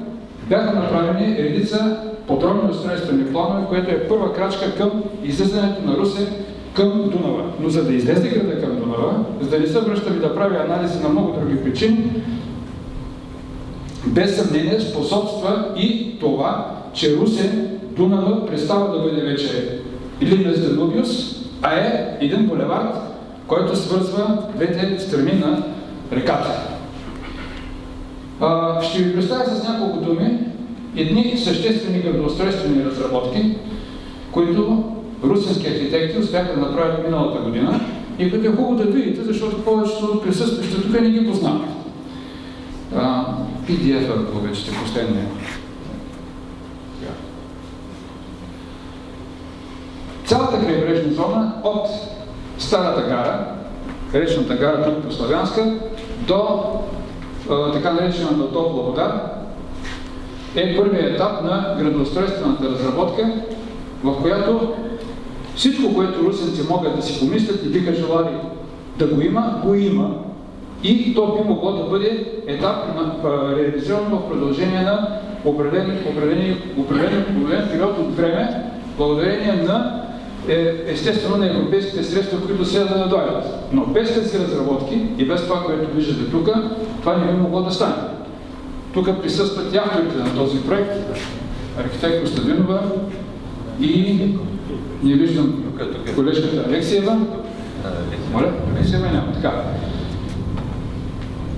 бяха направени редица подробни устройствени планове, което е първа крачка към излизането на Русе към Дунава. Но за да излезе града към Дунава, за да не се връщам и да прави анализи на много други причини, без съмнение способства и това, че Русе, Дунава, престава да бъде вече Линес Данубиус, а е един булевард, който свързва двете страни на реката. Ще ви представя с няколко думи едни съществени градоустройствени разработки, които русински архитекти успяха да направят миналата година и които е хубаво да видите, защото повечето от присъстващите тук не ги познават. PDF, ако обичате, последния. Цялата крайбрежна зона от Старата гара, речната гара тук по Славянска, до така наречената топла вода, е първият етап на градоустройствената разработка, в която всичко, което русенци могат да си помислят и биха желали да го има, го има. И то би могло да бъде етап реализирано в продължение на определен, определен, определен, определен период от време, благодарение на е, естествено на европейските средства, които следва да дойдат. Но без тези разработки и без това, което виждате тук, това не би могло да стане. Тук присъстват авторите на този проект, архитект Костадинова и не виждам колежката Алексиева. Моля, Алексиева няма. Така.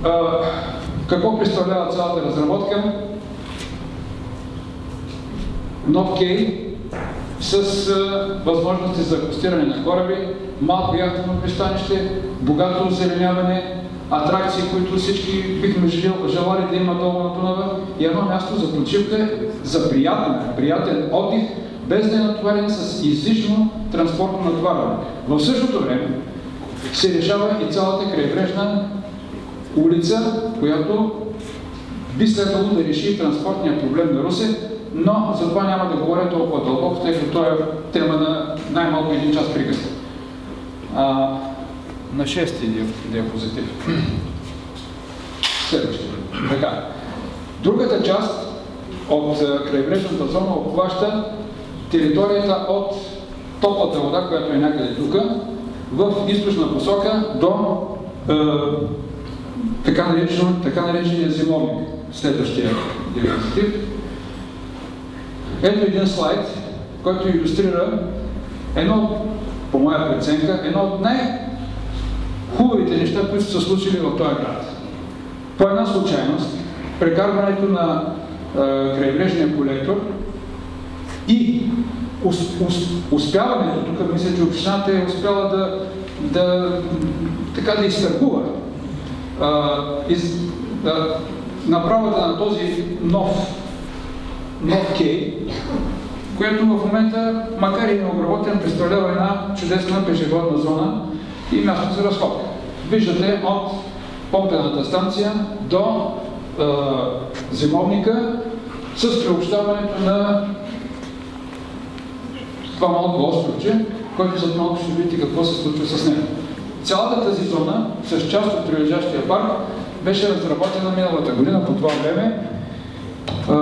А, какво представлява цялата разработка? Нов кей с възможности за акустиране на кораби, малко яхтено пристанище, богато озеленяване, атракции, които всички бихме желали да има долу на Дунава и едно място за почивка, за приятен, приятен отдих, без да е натоварен с излишно транспортно натоварване. В същото време се решава и цялата крайбрежна улица, която би следвало да реши транспортния проблем на Русе, но за това няма да говоря толкова дълбоко, тъй като това е тема на най-малко един час приказка. на шести диапозитив. Следващия. Другата част от крайбрежната зона обхваща територията от топлата вода, която е някъде тук, в източна посока до е, така, така наречения зимовник. Следващия диапозитив. Ето един слайд, който иллюстрира едно, по моя преценка, едно от най-хубавите неща, които са случили в този град. По една случайност, прекарването на е, крайбрежния колектор и успяването, тук мисля, че общината е успяла да, да, така да изтъргува из, да, направата на този нов, кей, което в момента, макар и необработен, представлява една чудесна пешеходна зона и място за разход. Виждате от помпената станция до е, зимовника с приобщаването на това малко островче, който след малко ще видите какво се случва с него. Цялата тази зона, с част от прилежащия парк, беше разработена миналата година по това време, а,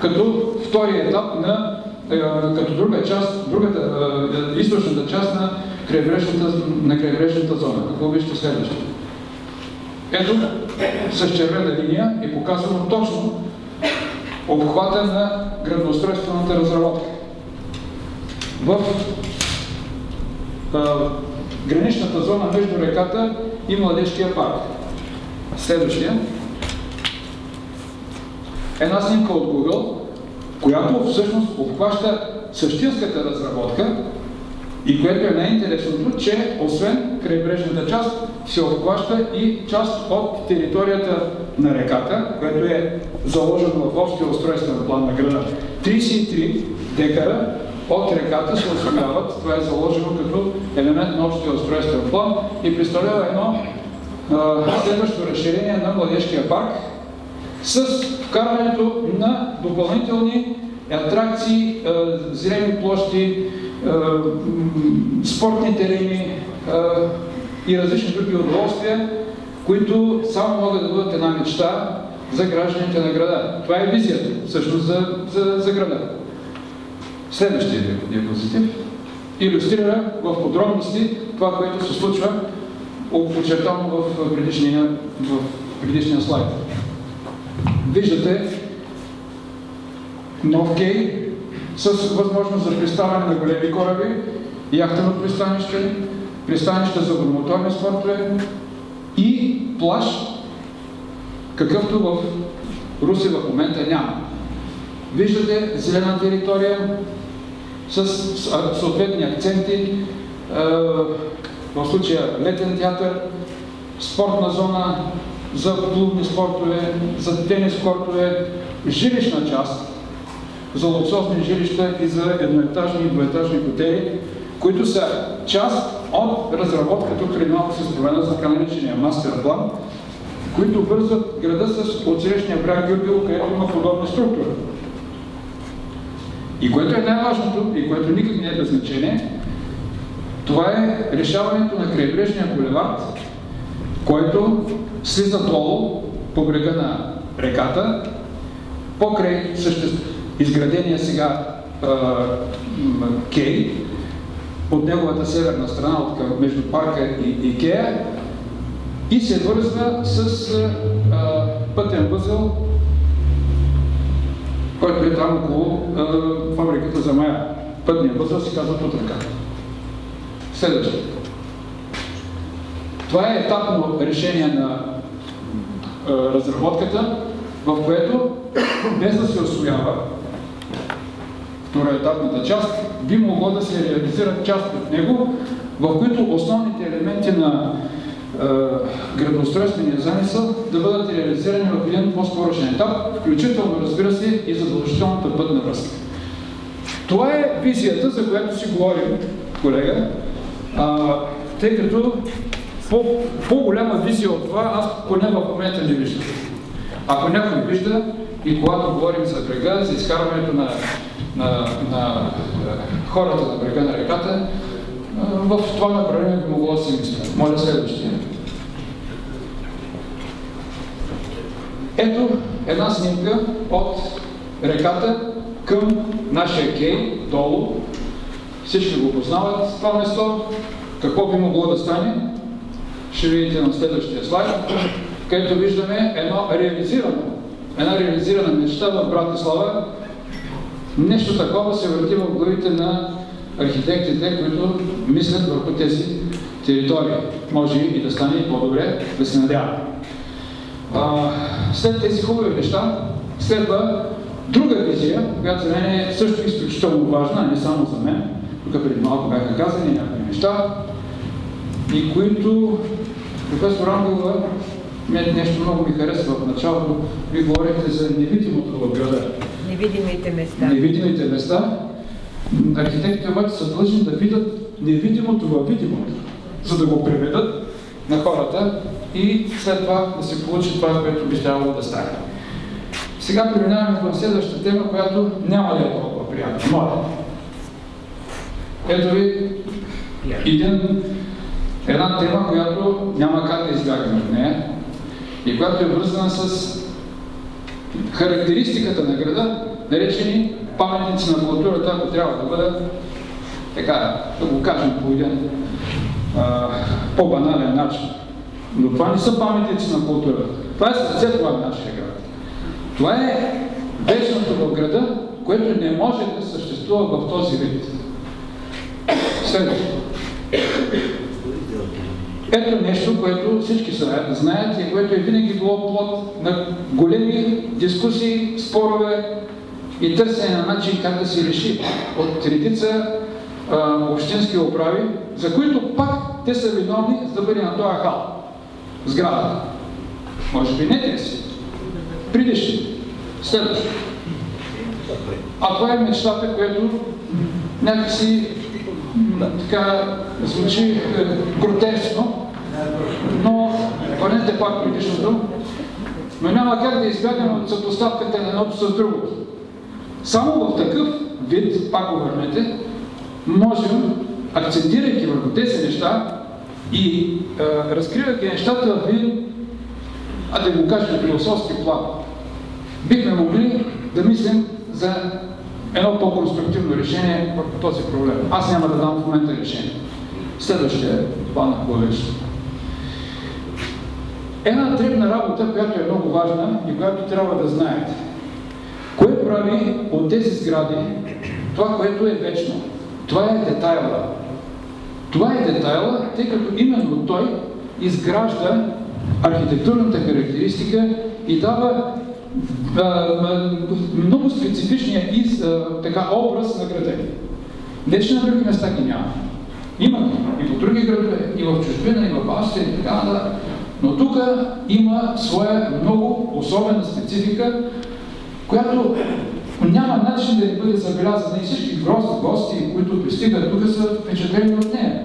като втори етап на а, като друга част, другата, а, източната част на крайбрежната, на крайбрежната зона. Какво вижте следващото? Ето, с червена линия е показано точно обхвата на градоустройствената разработка в а, граничната зона между реката и Младежкия парк. Следващия. Една снимка от Google, която всъщност обхваща същинската разработка и което е най-интересното, че освен крайбрежната част се обхваща и част от територията на реката, което е заложено в общия устройствен план на града. 33 декара от реката се освояват. Това е заложено като елемент на общия устройствен план и представлява едно а, следващо разширение на Младежкия парк с вкарването на допълнителни атракции, а, зелени площи, а, спортни терени и различни други удоволствия, които само могат да бъдат една мечта за гражданите на града. Това е визията, всъщност, за, за, за града. Следващия диапозитив иллюстрира в подробности това, което се случва очертано в предишния, в предишния слайд. Виждате нов кей с възможност за приставане на големи кораби, яхтено пристанище, пристанище за водомоторни спортове и плаж, какъвто в Руси в момента няма. Виждате зелена територия с съответни акценти, в случая летен театър, спортна зона за плувни спортове, за тенис спортове, жилищна част, за луксозни жилища и за едноетажни и двоетажни хотели, които са част от разработката, малко се спомена за така мастер план, които вързват града с отсрещния бряг Гюргил, където има подобна структура. И което е най-важното, и което никак не е без значение, това е решаването на крайбрежния булевард, който слиза долу по брега на реката, покрай изградения сега а, кей, от неговата северна страна, от, между парка и Икея, и се вързва с а, пътен възел, който е там около а, фабриката за мая. Пътният възел се казва под ръка. Следващото. Това е етапно решение на а, разработката, в което, без да се освоява второетапната част, би могло да се реализират част от него, в които основните елементи на градоустройствения замисъл да бъдат реализирани в един по-скорошен етап, включително, разбира се, и задължителната пътна връзка. Това е визията, за която си говорим, колега, а, тъй като по-голяма по визия от това аз поне в момента не виждам. Ако някой вижда и когато говорим за брега, за изкарването на, на, на хората на брега на реката, в това направление би могло да се мисля. Моля следващия. Ето една снимка от реката към нашия кей, долу. Всички го познават това место. Какво би могло да стане? Ще видите на следващия слайд, където виждаме едно реализирано, една реализирана мечта в Братислава. Нещо такова се върти в главите на архитектите, които мислят върху тези територии. Може и да стане по-добре, да се надяваме. след тези хубави неща следва друга визия, която за мен е също изключително важна, не само за мен. Тук преди малко бяха казани някакви неща, и които професор Ангелова мен нещо много ми харесва в началото. Вие говорихте за невидимото в града. Невидимите места. Невидимите места. Архитектите обаче са длъжни да видят невидимото във видимото, за да го приведат на хората и след това да се получи това, което би трябвало да стане. Сега преминаваме към следващата тема, която няма да е толкова приятна. Моля. Ето ви един, една тема, която няма как да избягаме от нея и която е вързана с характеристиката на града, наречени паметници на културата, ако трябва да бъдат, така, да го кажем по един по-банален начин. Но това не са паметници на културата. Това е сърцето на нашия град. Това е вечното в града, което не може да съществува в този вид. Следващо. Ето нещо, което всички знаят и което е винаги било плод на големи дискусии, спорове и търсене на начин как да се реши от редица а, общински управи, за които пак те са виновни за да бъде на този хал. Сграда. Може би не те си. Придешни. Следващо. А това е мечтата, която някакси така звучи е, гротесно, но върнете пак предишното, но няма как да избягаме от съпоставката на едното с другото. Само в такъв вид, пак го върнете, можем, акцентирайки върху тези неща и а, разкривайки нещата в един а да го кажем философски план. Бихме могли да мислим за едно по-конструктивно решение върху този проблем. Аз няма да дам в момента решение. Следващия план на главещето. Една древна работа, която е много важна и която трябва да знаете. Кое прави от тези сгради това, което е вечно? Това е детайла. Това е детайла, тъй като именно той изгражда архитектурната характеристика и дава много специфичния из, така, образ на града. Вече на други места ги няма. Има и по други градове, и в чужбина, и в Австрия, и така нататък. Но тук има своя много особена специфика, която няма начин да ни бъде забелязана и всички гости, които пристигат тук са впечатлени от нея.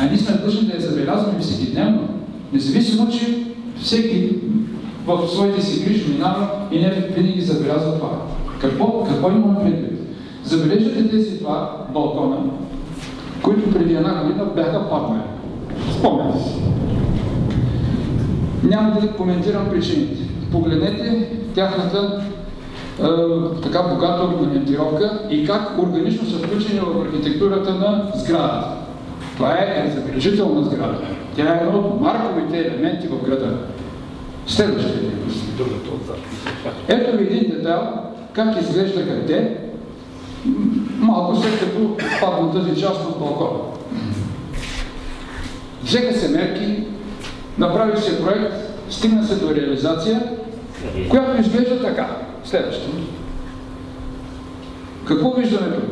А ние сме длъжни да я забелязваме всеки дневно, независимо, че всеки в своите си грижи минава и не винаги забелязва това. Какво, какво имам предвид? Забележате тези два балкона, които преди една година бяха паднали. Спомняте си. Няма да коментирам причините. Погледнете тяхната е, така богата орнаментировка и как органично са включени в архитектурата на сградата. Това е забележителна сграда. Тя е едно от марковите елементи в града. Следващия Ето ви един детайл, как изглеждаха те, малко след като падна тази част от балкона. Взеха се мерки, направи се проект, стигна се до реализация, която изглежда така. Следващо. Какво виждаме тук?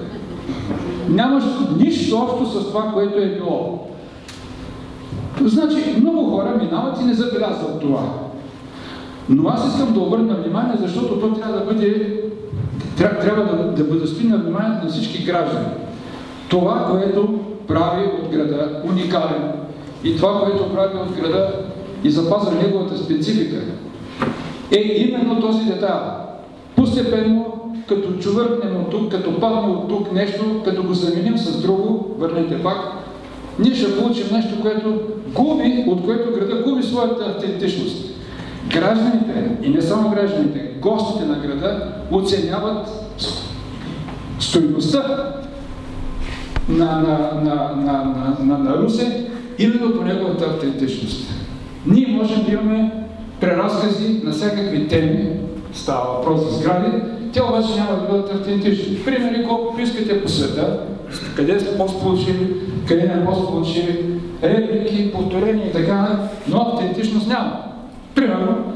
Няма нищо общо с това, което е било. Значи, много хора минават и не забелязват това. Но аз искам да обърна внимание, защото то трябва да бъде, трябва, трябва да, да бъде на вниманието на всички граждани. Това, което прави от града уникален и това, което прави от града и запазва неговата специфика, е именно този детайл. Постепенно, като чувъркнем от тук, като падне от тук нещо, като го заменим с друго, върнете пак, ние ще получим нещо, което губи, от което града губи своята автентичност. Гражданите, и не само гражданите, гостите на града оценяват стоеността на, на, на, на, на, на, на Русе именно по неговата автентичност. Ние можем да имаме преразкази на всякакви теми, става въпрос за сгради, те обаче няма да бъдат автентични. Примери колко искате по света, къде сте по-сполучили, къде не по-сполучили, реплики, повторения и така, но автентичност няма. Примерно,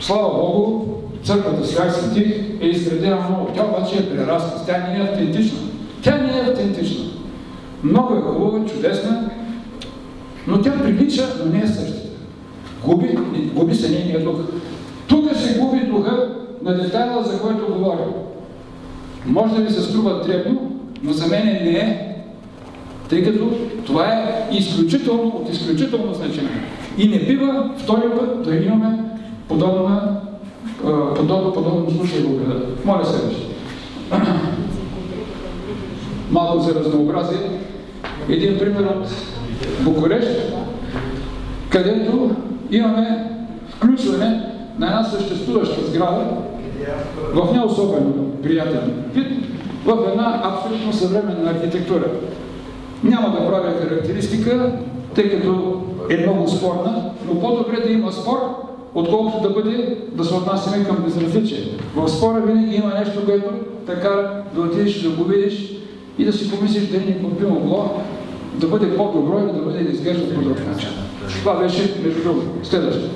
слава Богу, църквата Свях Светих е изградена много. Тя обаче е преразказ, тя не е автентична. Тя не е автентична. Много е хубава, чудесна, но тя прилича, но не е същата. Губи, губи се нейния дух. Тук се губи духа на детайла, за който говорим. Може да ви се струва дребно, но за мен не е, тъй като това е изключително, от изключително значение. И не бива втори път да имаме подобна, подобно, подобно случай в града. Моля следващи. Малко за разнообразие. Един пример от Букурещ, където имаме включване на една съществуваща сграда в не особено приятен вид, в една абсолютно съвременна архитектура. Няма да правя характеристика, тъй като е много спорна, но по-добре да има спор, отколкото да бъде да се отнасяме към безразличие. В спора винаги има нещо, което така да отидеш да го видиш и да си помислиш дали ни би могло да бъде по-добро или да бъде да изглежда по друг начин. Това беше между другото. Следващо.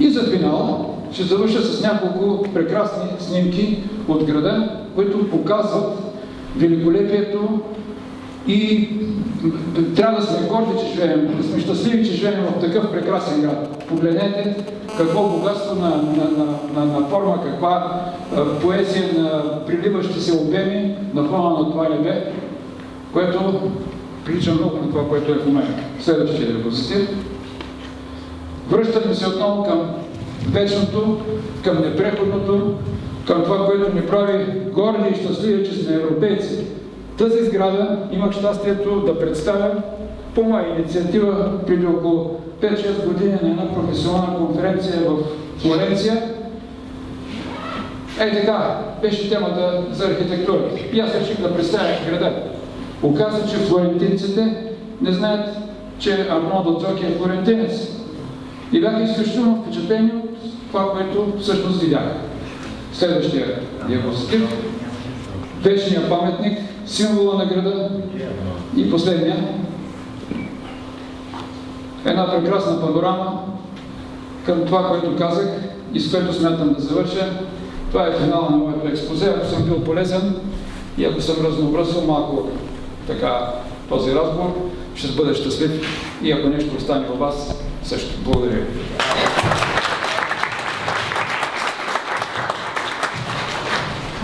И за финал ще завърша с няколко прекрасни снимки от града, които показват великолепието и трябва да сме горди, че живеем, да сме щастливи, че живеем в такъв прекрасен град. Погледнете какво богатство на, на, на, на, на форма, каква поезия на приливащи се обеми на фона на това небе, което прилича много на това, което е в момента. Следващия диапозитив. Връщаме се отново към вечното, към непреходното, към това, което ни прави горни и щастливи, че сме европейци. Тази сграда имах щастието да представя по моя инициатива преди около 5-6 години на една професионална конференция в Флоренция. Ей така, беше темата за архитектурата. И аз реших да представя града. Оказа, че флорентинците не знаят, че Арнолдо Дзоки е флорентинец. И бяха изключително впечатлени от това, което всъщност видях. Следващия диапозитив. Вечния паметник, символа на града и последния. Една прекрасна панорама към това, което казах и с което смятам да завърша. Това е финала на моето експозе. Ако съм бил полезен и ако съм разнообразил малко така този разговор, ще бъда щастлив и ако нещо остане у вас, също. Благодаря.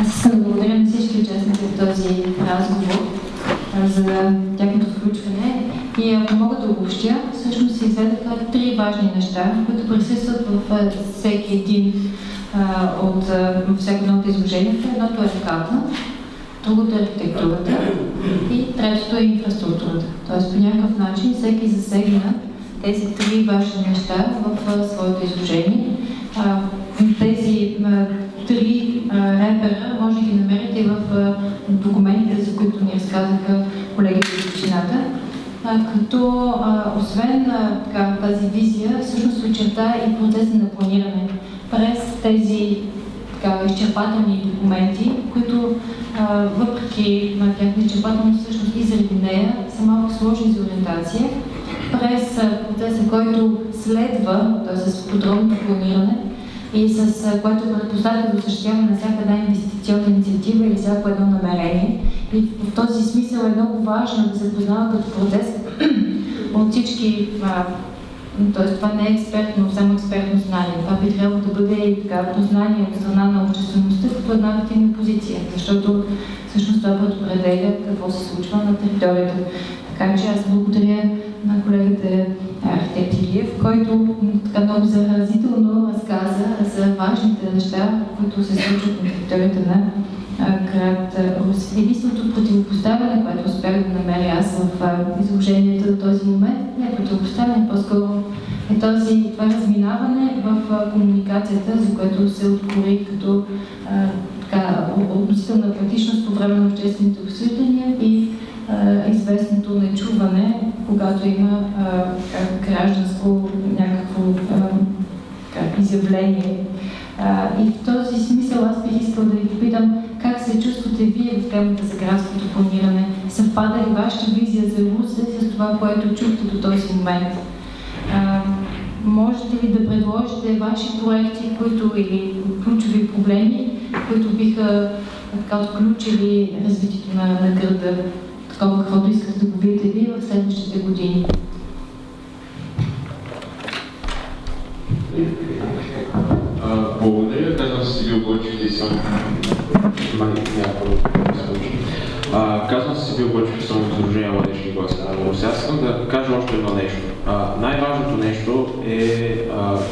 Аз искам да благодаря на всички участници в този за тяхното включване. И ако мога да обобщя, всъщност се изведаха три важни неща, които присъстват в всеки един от всяко едно от изложенията. Едното е ръката, другото е архитектурата и третото е инфраструктурата. Тоест по някакъв начин всеки засегна тези три важни неща в своето изложение. Тези три репера може да ги намерите и в документите, за които ни разказаха колегите от общината. Като освен така, тази визия, всъщност очерта и процеса на планиране през тези така, изчерпателни документи, които въпреки на тяхната изчерпателност, всъщност и заради нея са малко сложни за ориентация, през процеса, който следва, т.е. с подробно планиране и с което предпоставя да осъществява на всяка една инвестиционна инициатива или всяко едно намерение. И в този смисъл е много важно да се познава като процес от всички т.е. това не е експертно, само експертно знание. Това би трябвало да бъде и така познание от страна на обществеността като една активна позиция, защото всъщност това предопределя какво се случва на територията. Така че аз благодаря на колегата архитект Илиев, който така много заразително разказа за важните неща, които се случват на територията на град Руси. Единственото противопоставяне, което успях да намеря аз в изложението до този момент, не е противопоставяне, по-скоро е този, това разминаване в комуникацията, за което се откори като така, относителна практичност по време на обществените обсъждания и известното нечуване, когато има гражданско някакво изявление. и в този смисъл аз бих искал да ви попитам се чувствате вие в темата за градското планиране? Съвпада ли вашата визия за Русе с това, което чухте до този момент? А, можете ли да предложите ваши проекти, които или ключови проблеми, които биха така отключили развитието на, на града, такова каквото искате да го видите вие в следващите години? Благодаря, казвам се Сибил Бойчев и съм май някакво Казвам се Сибил Бойчев и съм от Сдружение Младежки глас. Сега искам да кажа още едно нещо. най-важното нещо е,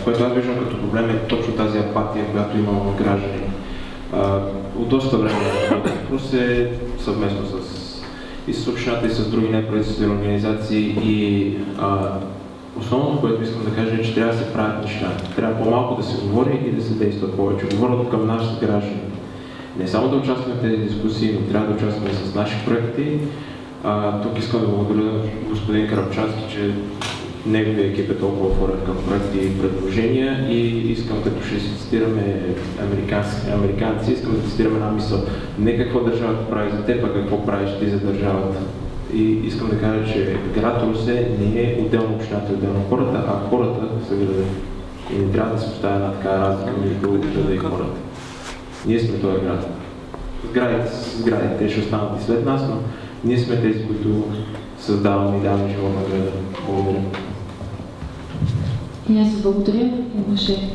което аз виждам като проблем е точно тази апатия, която има в граждани. от доста време се съвместно с и с общината и с други неправителствени организации и а, Основното, което искам да кажа е, че трябва да се правят неща. Трябва по-малко да се говори и да се действа повече. Говоря към нашите граждани. Не само да участваме в тези дискусии, но трябва да участваме с наши проекти. А, тук искам да благодаря господин Карапчански, че неговия екип е толкова отворен към проекти и предложения и искам, като ще си цитираме американци, искам да цитираме една мисъл. Не какво държавата прави за теб, а какво правиш ти за държавата. И искам да кажа, че град Русе не е отделно общината, отделно хората, а хората са града. И не трябва да се поставя една така разлика между града и хората. Ние сме този град. Сградите, сградите, те ще останат и след нас, но ние сме тези, които създаваме и даваме живот на града. Благодаря. И аз благодаря. Имаше.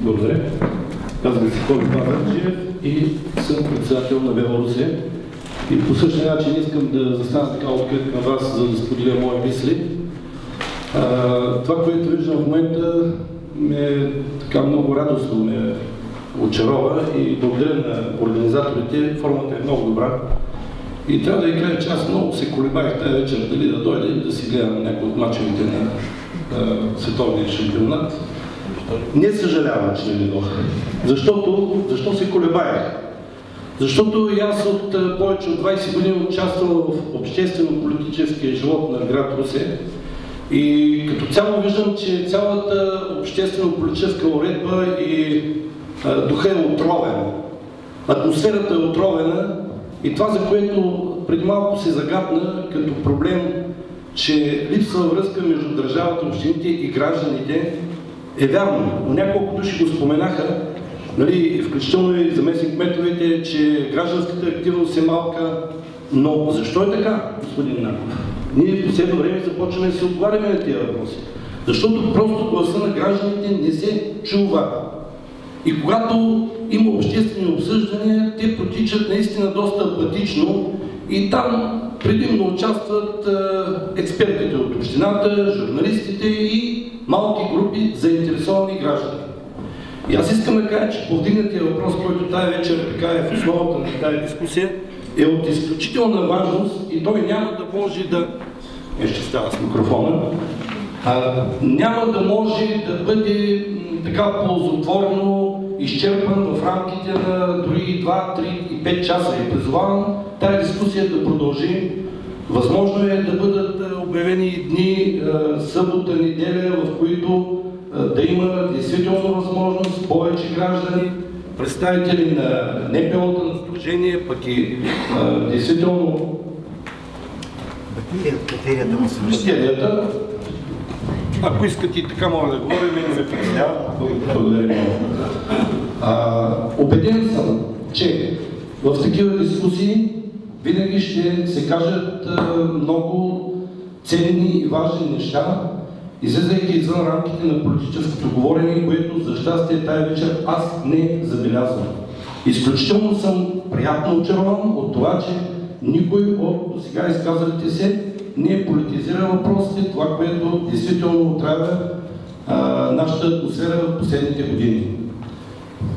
Благодаря. Казвам се Коли Бабаджиев и съм председател на Белорусия. И по същия начин искам да застана така открит към вас, за да споделя мои мисли. А, това, което виждам в момента, ме така много радостно ме очарова и благодаря на организаторите. Формата е много добра. И трябва да ви кажа, че аз много се колебах тази вечер дали да дойда и да си гледам някои от мачовете на световния шампионат. Не съжалявам, че не дойдох. Защото, защо се колебаях? Защото и аз от повече от 20 години участвам в обществено-политическия живот на град Русе. И като цяло виждам, че цялата обществено-политическа уредба и духа е отровен. Атмосферата е отровена и това, за което преди малко се загадна като проблем, че липсва връзка между държавата, общините и гражданите, е вярно. Но няколко души го споменаха, нали, включително и заместник кметовете, че гражданската активност е малка. Но защо е така, господин Наков? Ние в последно време започваме да се отговаряме на тези въпроси. Защото просто гласа на гражданите не се чува. И когато има обществени обсъждания, те протичат наистина доста апатично и там предимно участват експертите от общината, журналистите и малки групи заинтересовани граждани. И аз искам да кажа, че повдигнатия въпрос, който тази вечер така е в основата на тази дискусия, е от изключителна важност и той няма да може да... Е, ще става с микрофона. А, няма да може да бъде така ползотворно изчерпан в рамките на дори 2, 3 и 5 часа. И призовавам тази дискусия да продължи. Възможно е да бъдат обявени дни, събота, неделя, в които да има действително възможност повече граждани, представители на НПО-та на Сдружение, пък и действително Критерията му Критерията. Ако искате и така мога да говорим, не ме притеснява. Благодаря. Обеден съм, че в такива дискусии винаги ще се кажат а, много ценни и важни неща, излизайки извън рамките на политическото говорене, което за щастие тази вечер аз не забелязвам. Изключително съм приятно очарован от това, че никой от до сега изказалите се не политизира въпросите, това, което действително отравя нашата атмосфера в последните години.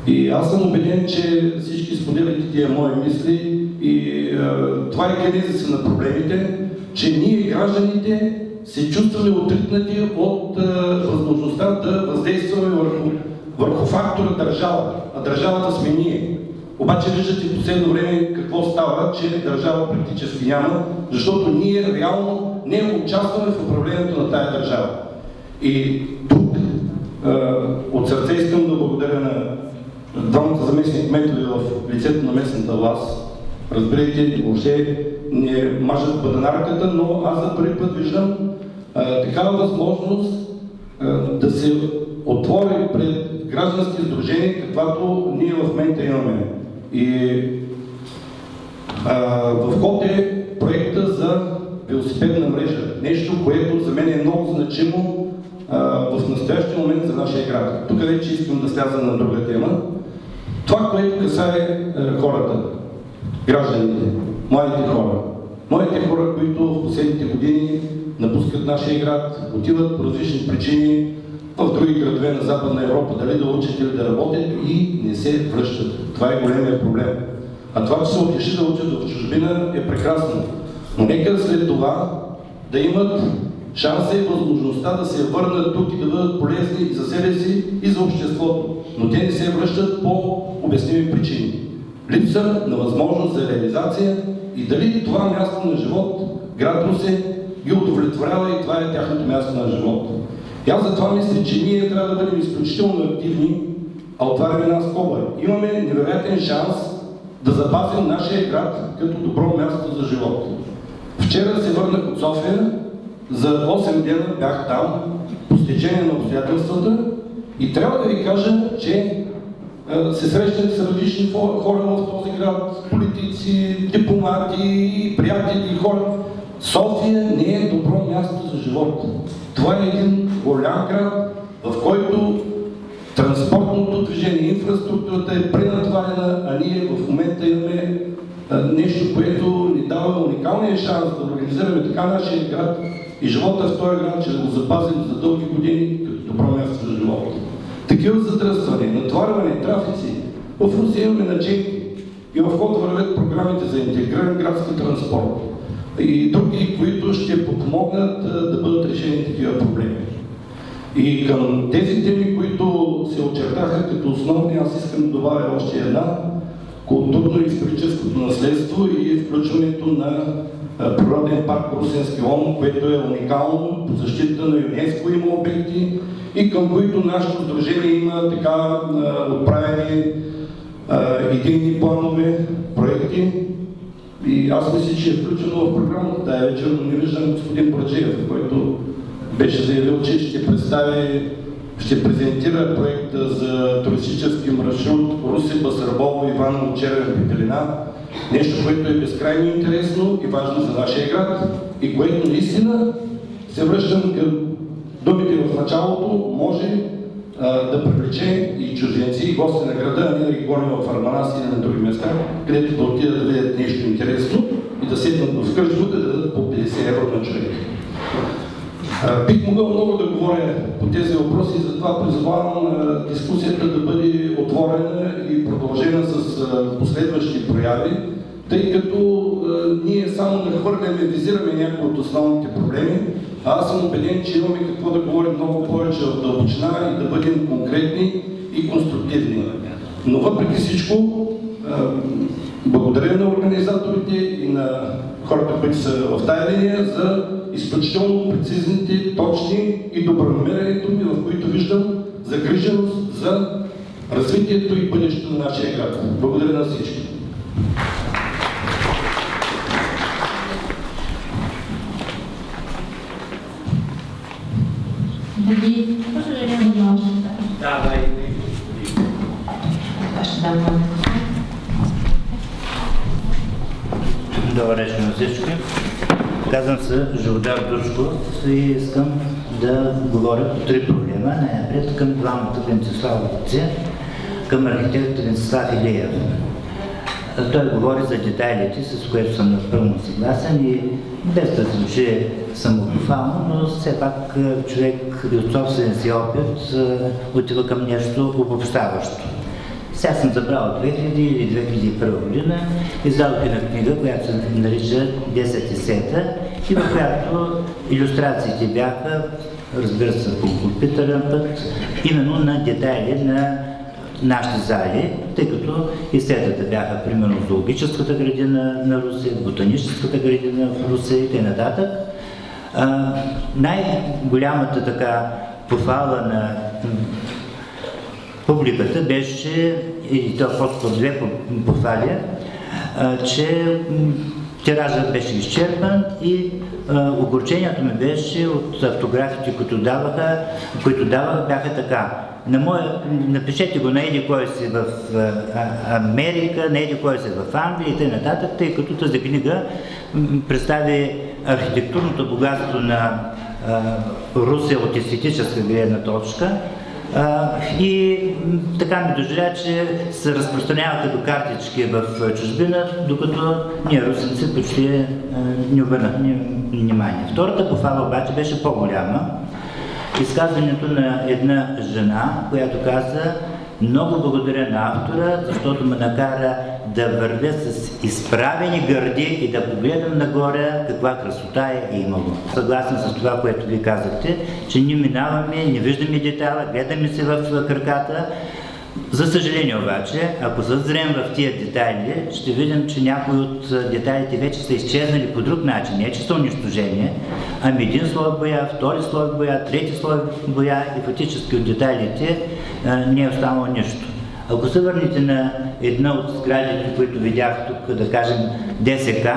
И аз съм убеден, че всички споделяте тия мои мисли и а, това е генезиса на проблемите, че ние гражданите се чувстваме отритнати от възможността да въздействаме върху, върху фактора държава, а държавата сме ние. Обаче виждате в последно време какво става, че държава практически няма, защото ние реално не участваме в управлението на тая държава. И тук а, от сърце искам да благодаря на двамата заместни кметове в лицето на местната власт. Разберете, въобще не мажат бъданарката, но аз за първи път виждам а, такава възможност а, да се отвори пред граждански сдружения, каквато ние в момента имаме. И а, в ход е проекта за велосипедна мрежа. Нещо, което за мен е много значимо а, в настоящия момент за нашия град. Тук вече искам да сляза на друга тема. Това, което касае е, хората, гражданите, младите хора. Младите хора, които в последните години напускат нашия град, отиват по различни причини в други градове на Западна Европа, дали да учат или да работят и не се връщат. Това е големия проблем. А това, че се отишли да учат в чужбина е прекрасно. Но нека след това да имат шанса и възможността да се върнат тук и да бъдат полезни и за себе си, и за обществото. Но те не се връщат по обясними причини. Липса на възможност за реализация и дали това място на живот, град Русе, ги удовлетворява и това е тяхното място на живот. И аз затова мисля, че ние трябва да бъдем изключително активни, а отваряме една скоба. Имаме невероятен шанс да запазим нашия град като добро място за живот. Вчера се върнах от София, за 8 дена бях там, по стечение на обстоятелствата и трябва да ви кажа, че се срещат с различни хора в този град, политици, дипломати, приятели, хора. София не е добро място за живот. Това е един голям град, в който транспортното движение, инфраструктурата е пренатварена, а ние в момента имаме нещо, което ни дава уникалния шанс да организираме така нашия град и живота в този град, че да го запазим за дълги години като добро място за живота. Такива задръствания, натварване, трафици. В Русия имаме начинки. и в ход вървят програмите за интегриран градски транспорт и други, които ще подпомогнат да бъдат решени такива проблеми. И към тези теми, които се очертаха като основни, аз искам да добавя още една културно-историческото наследство и включването на природен парк Русенски лом, което е уникално по защита на ЮНЕСКО има обекти и към които нашето сдружение има така отправени идейни планове, проекти. И аз мисля, че е включено в програмата тая вечер, но не виждам господин Браджиев, който беше заявил, че ще представи, ще презентира проекта за туристически маршрут Руси, Басарбово, Иван Черен, Петелина. Нещо, което е безкрайно интересно и важно за нашия град и което наистина се връщам към думите в началото, може а, да привлече и чужденци, и гости на града, а не да ги гоним в Арманас и на други места, където да отидат да видят нещо интересно и да седнат в кръжбата да дадат по 50 евро на човек. Бих могъл много да говоря по тези въпроси, затова призовавам дискусията да бъде отворена и продължена с последващи прояви, тъй като ние само нахвърляме, визираме някои от основните проблеми, аз съм убеден, че имаме какво да говорим много повече в дълбочина и да бъдем конкретни и конструктивни. Но въпреки всичко, благодаря на организаторите и на хората, които са в тая линия за изключително прецизните, точни и добронамерени думи, в които виждам загриженост за развитието и бъдещето на нашия град. Благодаря на всички. Дали има още Да, да, и Това ще дам Добър вечер на всички. Казвам се Жордар Душков и искам да говоря по три проблема. Най-напред към двамата Венцеславовци, към архитект Венцеслав Илиев. Той говори за детайлите, с което съм напълно съгласен и без да звучи самопофално, но все пак човек и от собствения си опит отива към нещо обобщаващо. Сега съм забрал 2000 или 2001 година, издадох една книга, която се нарича 10 сета и в която иллюстрациите бяха, разбира се, по компютърен път, именно на детайли на нашите зали, тъй като изследата бяха примерно зоологическата градина на Русия, ботаническата градина в Русия и т.н. най-голямата така похвала на публиката беше, и то по-скоро две похвали, че тиражът беше изчерпан и а, огорчението ми беше от автографите, които даваха, които даваха, бяха така. На моя, напишете го на еди кой си в а, Америка, на еди кой си в Англия и т.н., тъй като тази книга представи архитектурното богатство на а, Русия от естетическа гледна точка и така ми доживя, че се разпространяват като картички в чужбина, докато ние русинци почти не обърнахме внимание. Втората пофала обаче беше по-голяма. Изказването на една жена, която каза много благодаря на автора, защото ме накара да вървя с изправени гърди и да погледам нагоре каква красота е имало. Съгласен с това, което ви казахте, че ние минаваме, не виждаме детайла, гледаме се в краката. За съжаление обаче, ако зазрем в тия детайли, ще видим, че някои от детайлите вече са изчезнали по друг начин. Не, че са унищожени, ами един слой боя, втори слой боя, трети слой боя и фактически от детайлите не е останало нищо. Ако се върнете на една от сградите, които видях тук, да кажем ДСК,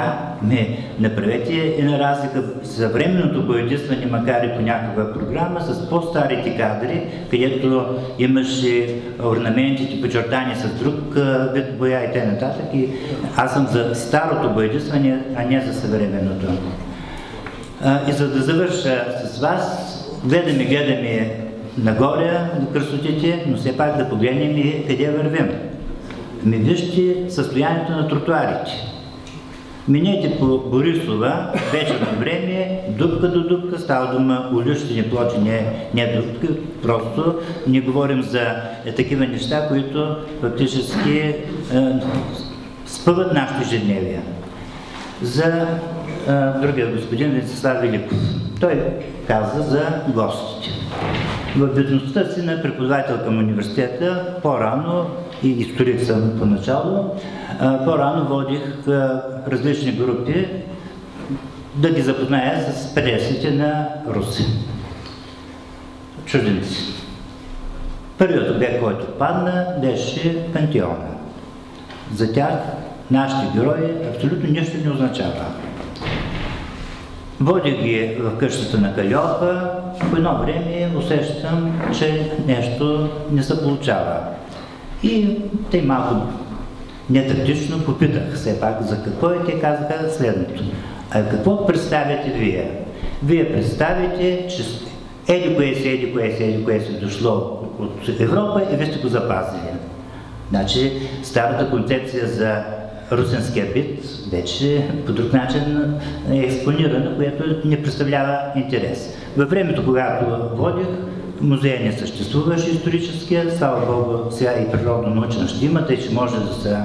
ме направете една разлика съвременното боядисване, макар и по някаква програма, с по-старите кадри, където имаше орнаментите, почертани с друг вид боя и т.н. И аз съм за старото боядисване, а не за съвременното. И за да завърша с вас, гледаме, гледаме нагоре на красотите, но все пак да погледнем и къде вървим. Ми вижте състоянието на тротуарите. Минете по Борисова, вечерно време, дупка до дупка, става дума улющени плочи, не, не дупка, просто не говорим за е, такива неща, които фактически е, спъват нашето ежедневие. За а, другия господин Венцеслав Великов. Той каза за гостите. В бедността си на преподавател към университета, по-рано, и историк съм поначало, по-рано водих различни групи да ги запозная с пресите на Руси. Чужденци. Първият обект, който падна, беше пантеона. За тях нашите герои абсолютно нищо не означава. Водих ги в къщата на Калиопа, по едно време усещам, че нещо не се получава. И те малко нетактично попитах все пак за какво и те казаха следното. А какво представяте вие? Вие представите, че еди кое си, еди кое си, еди кое си дошло от Европа и вие сте го запазили. Значи старата концепция за русинския бит вече по друг начин е експонирана, което не представлява интерес. Във времето, когато водих, музея не съществуваше историческия, слава Богу, сега и природно-научен ще има, тъй че може да се,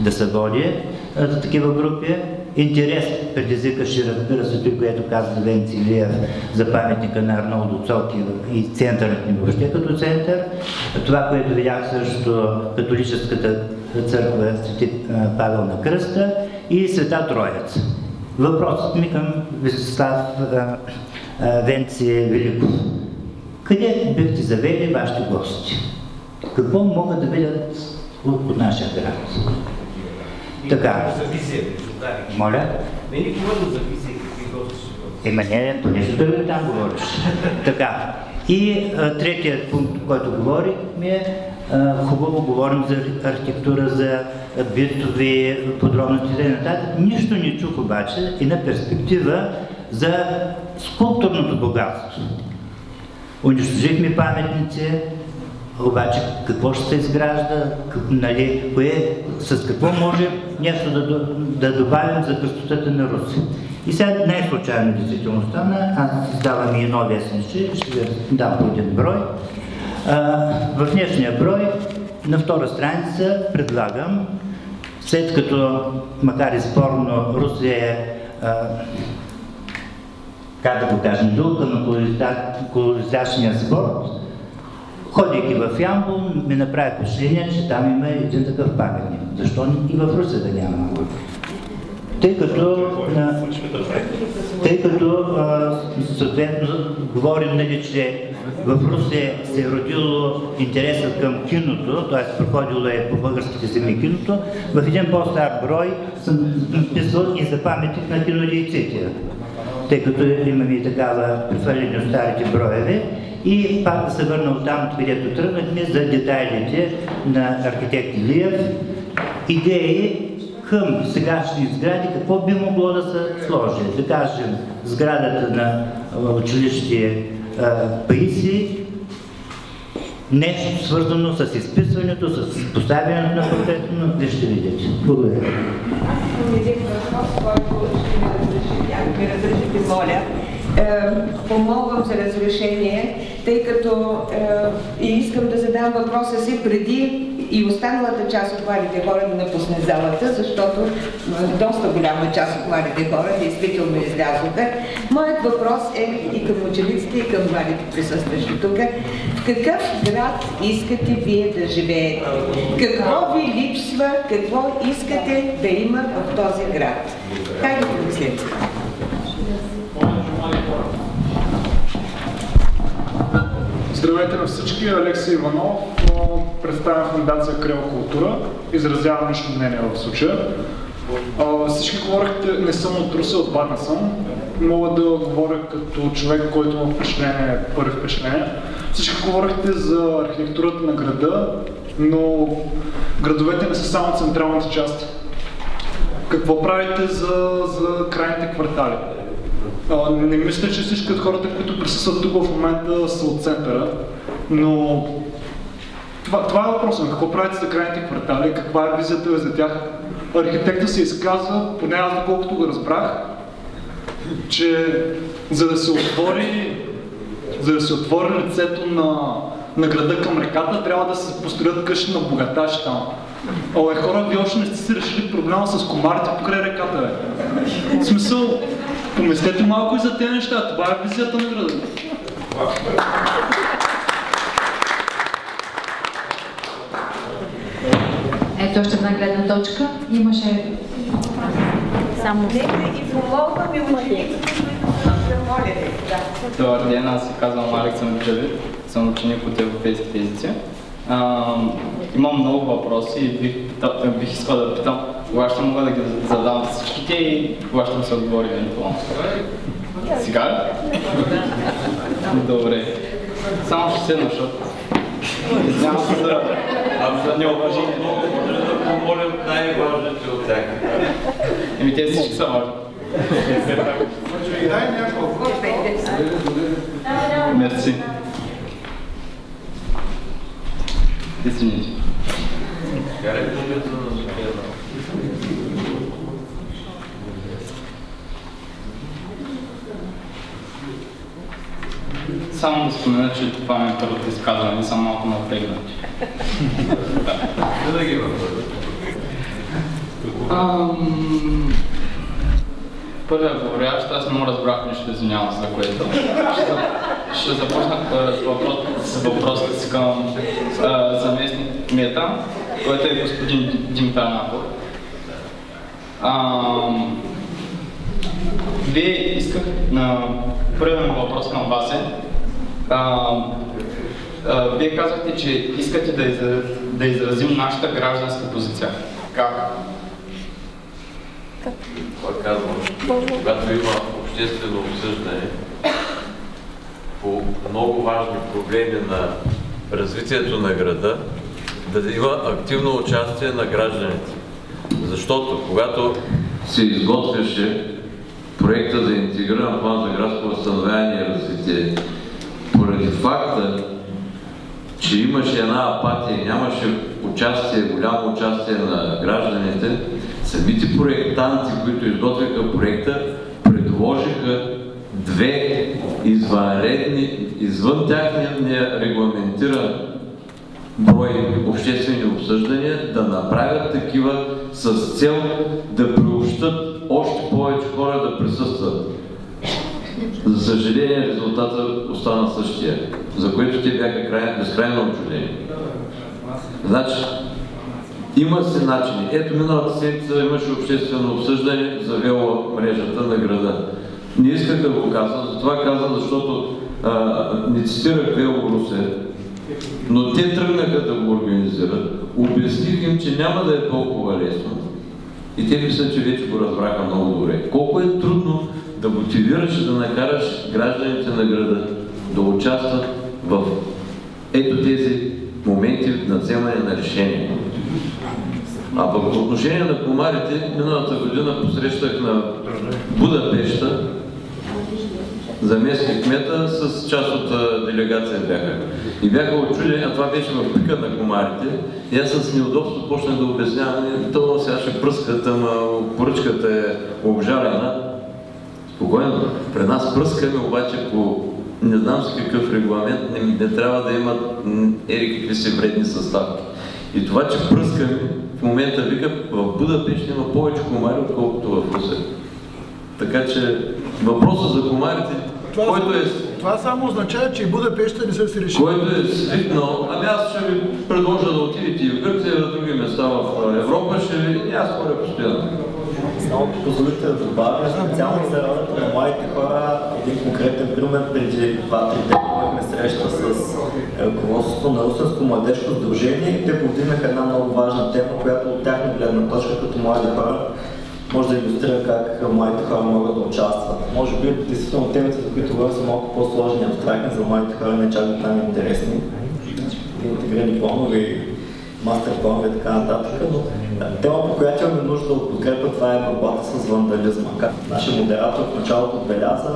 да се води за такива групи. Интерес предизвикаше, разбира се, той, което каза Венци Илиев за паметника на Арнолдо Цоки и центърът ни въобще като център. Това, което видях също католическата църква Свети Павел на Кръста и Света Троец. Въпросът ми към Весислав Венци Великов. Къде бихте завели вашите гости? Какво могат да видят от нашия град? Така. Моля? Не ни говорим за визия, какви гости ще Ема не, понеже той там говориш. така. И а, третият пункт, който говорихме, е хубаво говорим за архитектура, за битови подробности и нататък. Нищо не чух обаче и на перспектива за скулптурното богатство. Унищожихме паметници, обаче какво ще се изгражда, нали, кое, с какво може нещо да, да добавим за красотата на Руси. И сега най-случайно действително стана, аз издавам и нови вестници, ще ви дам по един брой. А, в днешния брой на втора страница предлагам, след като, макар и спорно, Русия е как да го кажем, дулка на колонизационния спорт, ходейки в Ямбол, ми направи впечатление, че там има един такъв паметник. Защо и в Русия да няма? Тъй като, а, тъй като а, съответно говорим, нали, че в Русия се е родило интересът към киното, т.е. проходило е по българските земи киното, в един по-стар брой съм написал и за паметник на кинодейците тъй като имаме и такава прехвърлени от старите броеве. И пак да се върна от там, където тръгнахме, за детайлите на архитект Илиев. Идеи към сегашни сгради, какво би могло да се сложи. Да кажем, сградата на училище Паиси, нещо свързано с изписването, с поставянето на портрета, но вие ще видите. Благодаря. Аз имам един въпрос, който ще ми разрешите, моля. Е, помолвам за разрешение, тъй като е, и искам да задам въпроса си преди и останалата част от младите хора да напусне залата, защото доста голяма част от младите хора действително излязоха. Моят въпрос е и към учениците, и към младите присъстващи тук. В какъв град искате вие да живеете? Какво ви липсва? Какво искате да има в този град? Как да помислите? Здравейте на всички, Алексей Иванов, представям фундация Крел Култура, изразявам лично мнение в случая. Всички говорихте, не съм от Руси, от Варна съм. Мога да говоря като човек, който има впечатление, първи впечатление. Всички говорихте за архитектурата на града, но градовете не са само централните части. Какво правите за, за крайните квартали? Не мисля, че всички от хората, които присъстват тук в момента са от центъра, но това, това е въпросът. Какво правите за крайните квартали? Каква е визията ви за тях? Архитекта се изказва, поне аз доколкото го разбрах, че за да се отвори, за да се отвори лицето на, на града към реката, трябва да се построят къщи на богаташи там. Оле, хора, вие още не сте си решили проблема с комарите покрай реката, бе. В смисъл, помислете малко и за тези неща. Това е визията на града. Ето още една гледна точка. Имаше Само. Нека и помолваме учениците. Добър ден, аз се казвам Александър Джавид, съм ученик от европейските езици. А, имам много въпроси и бих, бих искал да питам кога ще мога да ги задам всичките и кога ще се отговори евентуално. Сега? Добре. Само ще седна, защото Извинявам се за, за неуважение. Помолим най-важните от тях. Еми те всички са важни. Дай няколко. Мерси. Извините. Само да спомена, че това ми е първото изказване съм малко напрегнат. Да ги Ам, Първият говорящ, аз не му разбрах нищо, извинявам се за което. Ще, започна с, въпрос, с въпросите си към заместник кмета, който е господин Димитър Напов. Ам, Вие исках на първият ми въпрос към вас е, ам, а, вие казахте, че искате да, изра... да изразим нашата гражданска позиция. Как? Това казвам, когато има обществено обсъждане по много важни проблеми на развитието на града, да има активно участие на гражданите. Защото когато се изготвяше проекта за интегриран план за градско възстановяване и развитие, поради факта, че имаше една апатия нямаше участие, голямо участие на гражданите, самите проектанти, които изготвяха проекта, предложиха две извънредни, извън тяхния регламентиран брой обществени обсъждания, да направят такива с цел да приобщат още повече хора да присъстват. За съжаление, резултата остана същия, за което те бяха край, безкрайно очудени. Значи, има се начини. Ето миналата седмица имаше обществено обсъждане за веломрежата на града. Не исках да го казвам, затова казвам, защото а, не цитирах Вело Русе, но те тръгнаха да го организират. Обясних им, че няма да е толкова лесно. И те мислят, че вече го разбраха много добре. Колко е трудно да мотивираш и да накараш гражданите на града да участват в ето тези моменти на вземане на решения. А пък по отношение на комарите, миналата година посрещах на Будапешта заместник кмета с част от делегация бяха. И бяха очудени, а това беше в пика на комарите. И аз с неудобство почнах да обяснявам, то сега ще пръскат, ама поръчката е обжарена. Спокойно, при нас пръскаме обаче по не знам с какъв регламент, не, не трябва да имат ери какви си вредни съставки. И това, че пръскаме, в момента вика, в Будапешт има повече комари, отколкото в Русе. Така че въпросът за комарите, Това, който е това само означава, че и Будапешта не са си решили. който е свикнал, ами аз ще ви предложа да отидете и в Гърция, и в други места в Европа, ще ви, аз ходя постоянно. Само позволите да добавя, специално за ролята на младите хора, един конкретен пример преди 2-3 дни имахме среща с ръководството на Русенско младежко сдружение и те повдигнаха една много важна тема, която от тяхна гледна точка като млади хора може да иллюстрира как младите хора могат да участват. Може би действително темите, за които говоря, са малко по-сложни абстрактни за младите хора, не чак там интересни. Интегрирани планове и мастер планове и така нататък, но тема, по която имаме нужда от подкрепа, това е борбата с вандализма. Как нашия модератор в началото отбеляза,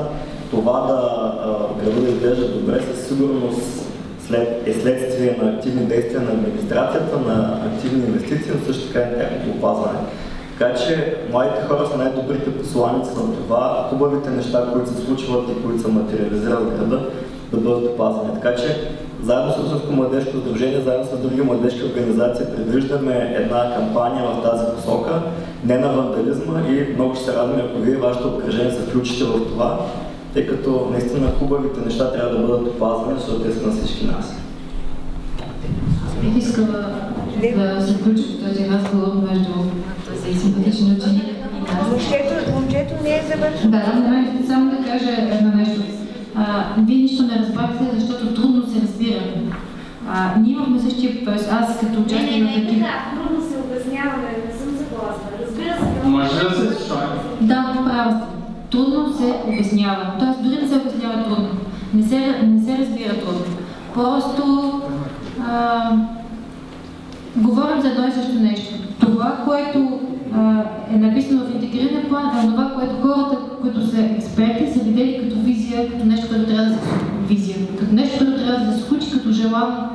това да града да изглежда добре със сигурност след, е следствие на активни действия на администрацията, на активни инвестиции, но също така и тяхното опазване. Така че младите хора са най-добрите посланици на това, хубавите неща, които се случват и които се материализират в града, да бъдат опазвани. Така че заедно с Русенско младежко сдружение, заедно с други младежки организации предвиждаме една кампания в тази посока, не на вандализма и много ще се радваме, ако вие вашето обкръжение се включите в това, тъй като наистина хубавите неща трябва да бъдат опазвани, защото те са на всички нас. Бих искала да се включа в този разговор между този симпатичен ученик и нас. Момчето, момчето не е завършило. Да, да, момент, само да кажа едно нещо. А, вие нищо не разбрахте, защото трудно. А, ние имахме същия, т.е. аз като Не, не, участник в не, екип. така, трудно се обясняваме, не съм съгласна. Разбира се, Може да се защо? Да, права сте. Трудно се обяснява. Тоест дори не се обяснява трудно. Не се, не се разбира трудно. Просто а, говорим за едно и също нещо. Това, което е написано в интегрирания план, е това, което хората, които са експерти, са видели като визия, като нещо, което трябва да се визия, като нещо, което трябва да се случи като желано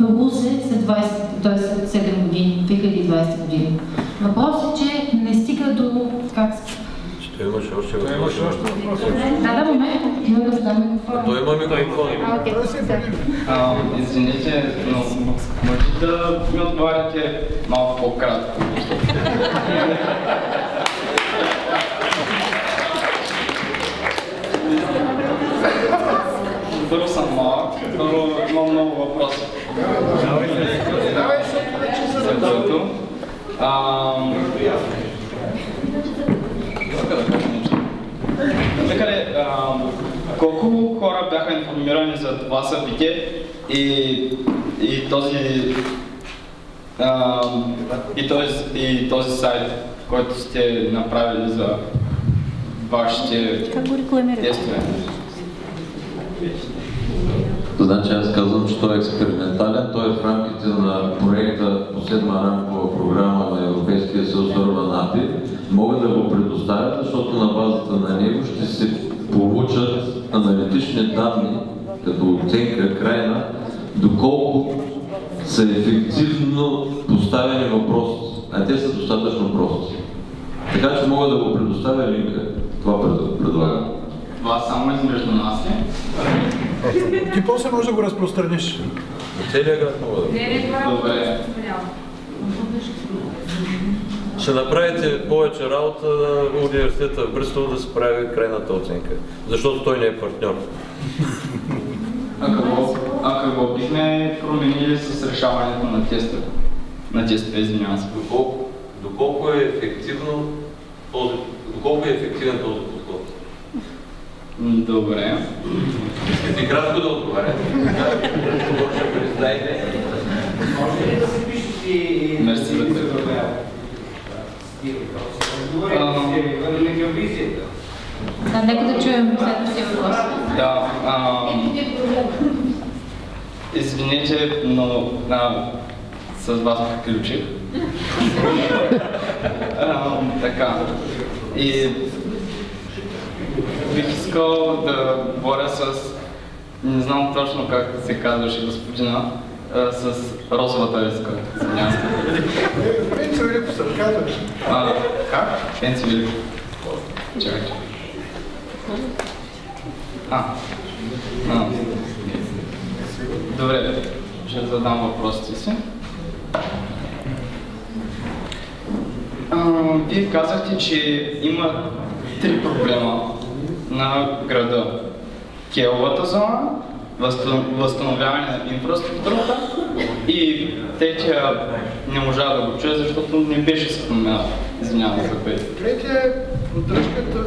Русе след 20, т.е. след 7 години, 2020 година. Въпросът е, че не стига до как се Ще имаш още въпроси. да, да, момент. Има да задам А той има микрофон. Извините, но може да ми отговаряте малко по-кратко. Първо съм малък, второ имам много въпроси. За първото. Ам, Нека да кажа нещо. Викале, ам, колко хора бяха информирани за това събитие и, и този ам, и, този, и този сайт, който сте направили за вашите тестове? Значи аз казвам, че той е експериментален. Той е в рамките на проекта по седма рамкова програма на Европейския съюз Urban API. Мога да го предоставя, защото на базата на него ще се получат аналитични данни като оценка крайна, доколко са ефективно поставени въпроси, а те са достатъчно прости. Така че мога да го предоставя линка. Това пред- предлагам. Това само измежду нас ли? Ти после можеш да го разпространиш. Целият град мога да. не, не, това е Добре. Ще направите повече работа на университета в Бристол да се прави крайната оценка. Защото той не е партньор. А какво, а какво бихме променили с решаването на теста? На теста, извинявам се. Доколко, доколко е ефективно този, доколко е ефективен този Добре. Искате кратко да отговаряте. Може да представите. Може ли да се пишат и... Мерси да нека да чуем следващия въпрос. Да, извинете, но а, с вас приключих. Така. И бих искал да говоря с, не знам точно как се казваше господина, а, с розовата се. Принцип Велико се казваш. А, как? Пенси Велико. Чакай, чакай. А. а. Добре, ще задам въпросите си. А, вие казахте, че има три проблема на града. Келовата зона, възстан- възстановяване на инфраструктурата и третия не можа да го чуя, защото не беше споменат. Извинявам се, Петя. Третия е поддръжката.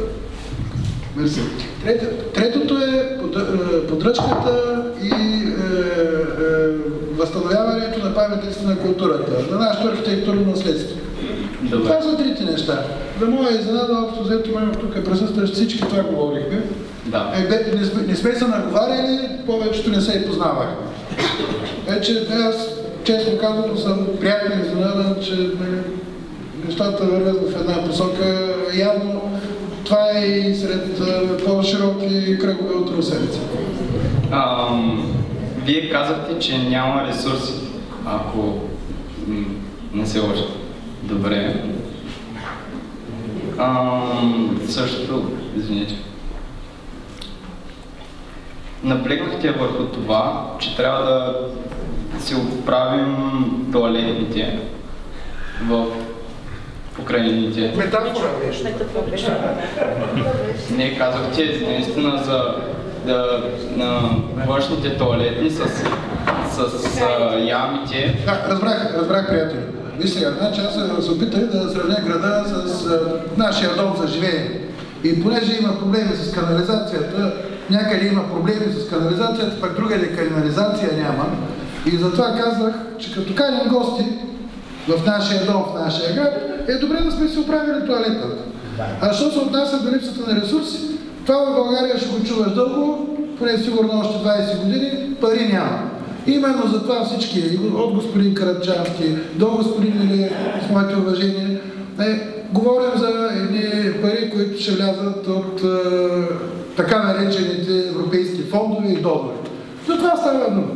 Мерси. Трето- Третото е поддъ- е, поддръжката и е, е, възстановяването на паметниците на културата, на нашето архитектурно наследство. Добре. Това са трите неща. За моя изненада, общо взето, имаме тук присъстващи всички това говорихме. Да. Е, бе, не, сме, не сме се наговаряли, повечето не се и познавахме. Вече аз, честно казано, съм приятно изненадан, че нали, нещата вървят в една посока. Явно това е и сред а, по-широки кръгове от русенци. Ам, вие казахте, че няма ресурси, ако не се лъжа. Добре. Ам, същото, извините. наблегнахте върху това, че трябва да си оправим туалетните в покрайнините. Метафора беше. Не, казахте наистина за да, на външните туалетни с, с, а, ямите. Да, разбрах, разбрах, приятели. Сега, значи аз се опитах да сравня града с а, нашия дом за живеене. И понеже има проблеми с канализацията, някъде има проблеми с канализацията, пък другаде канализация няма. И затова казах, че като каним гости в нашия дом, в нашия град, е добре да сме си оправили туалетната. А що се отнася до липсата на ресурси, това в България ще го чуваш дълго, поне сигурно още 20 години, пари няма. Именно за това всички, от господин Карачански до господин Илиев, с моите уважения, е, говорим за едни пари, които ще влязат от е, така наречените европейски фондове и донори. За това става дума.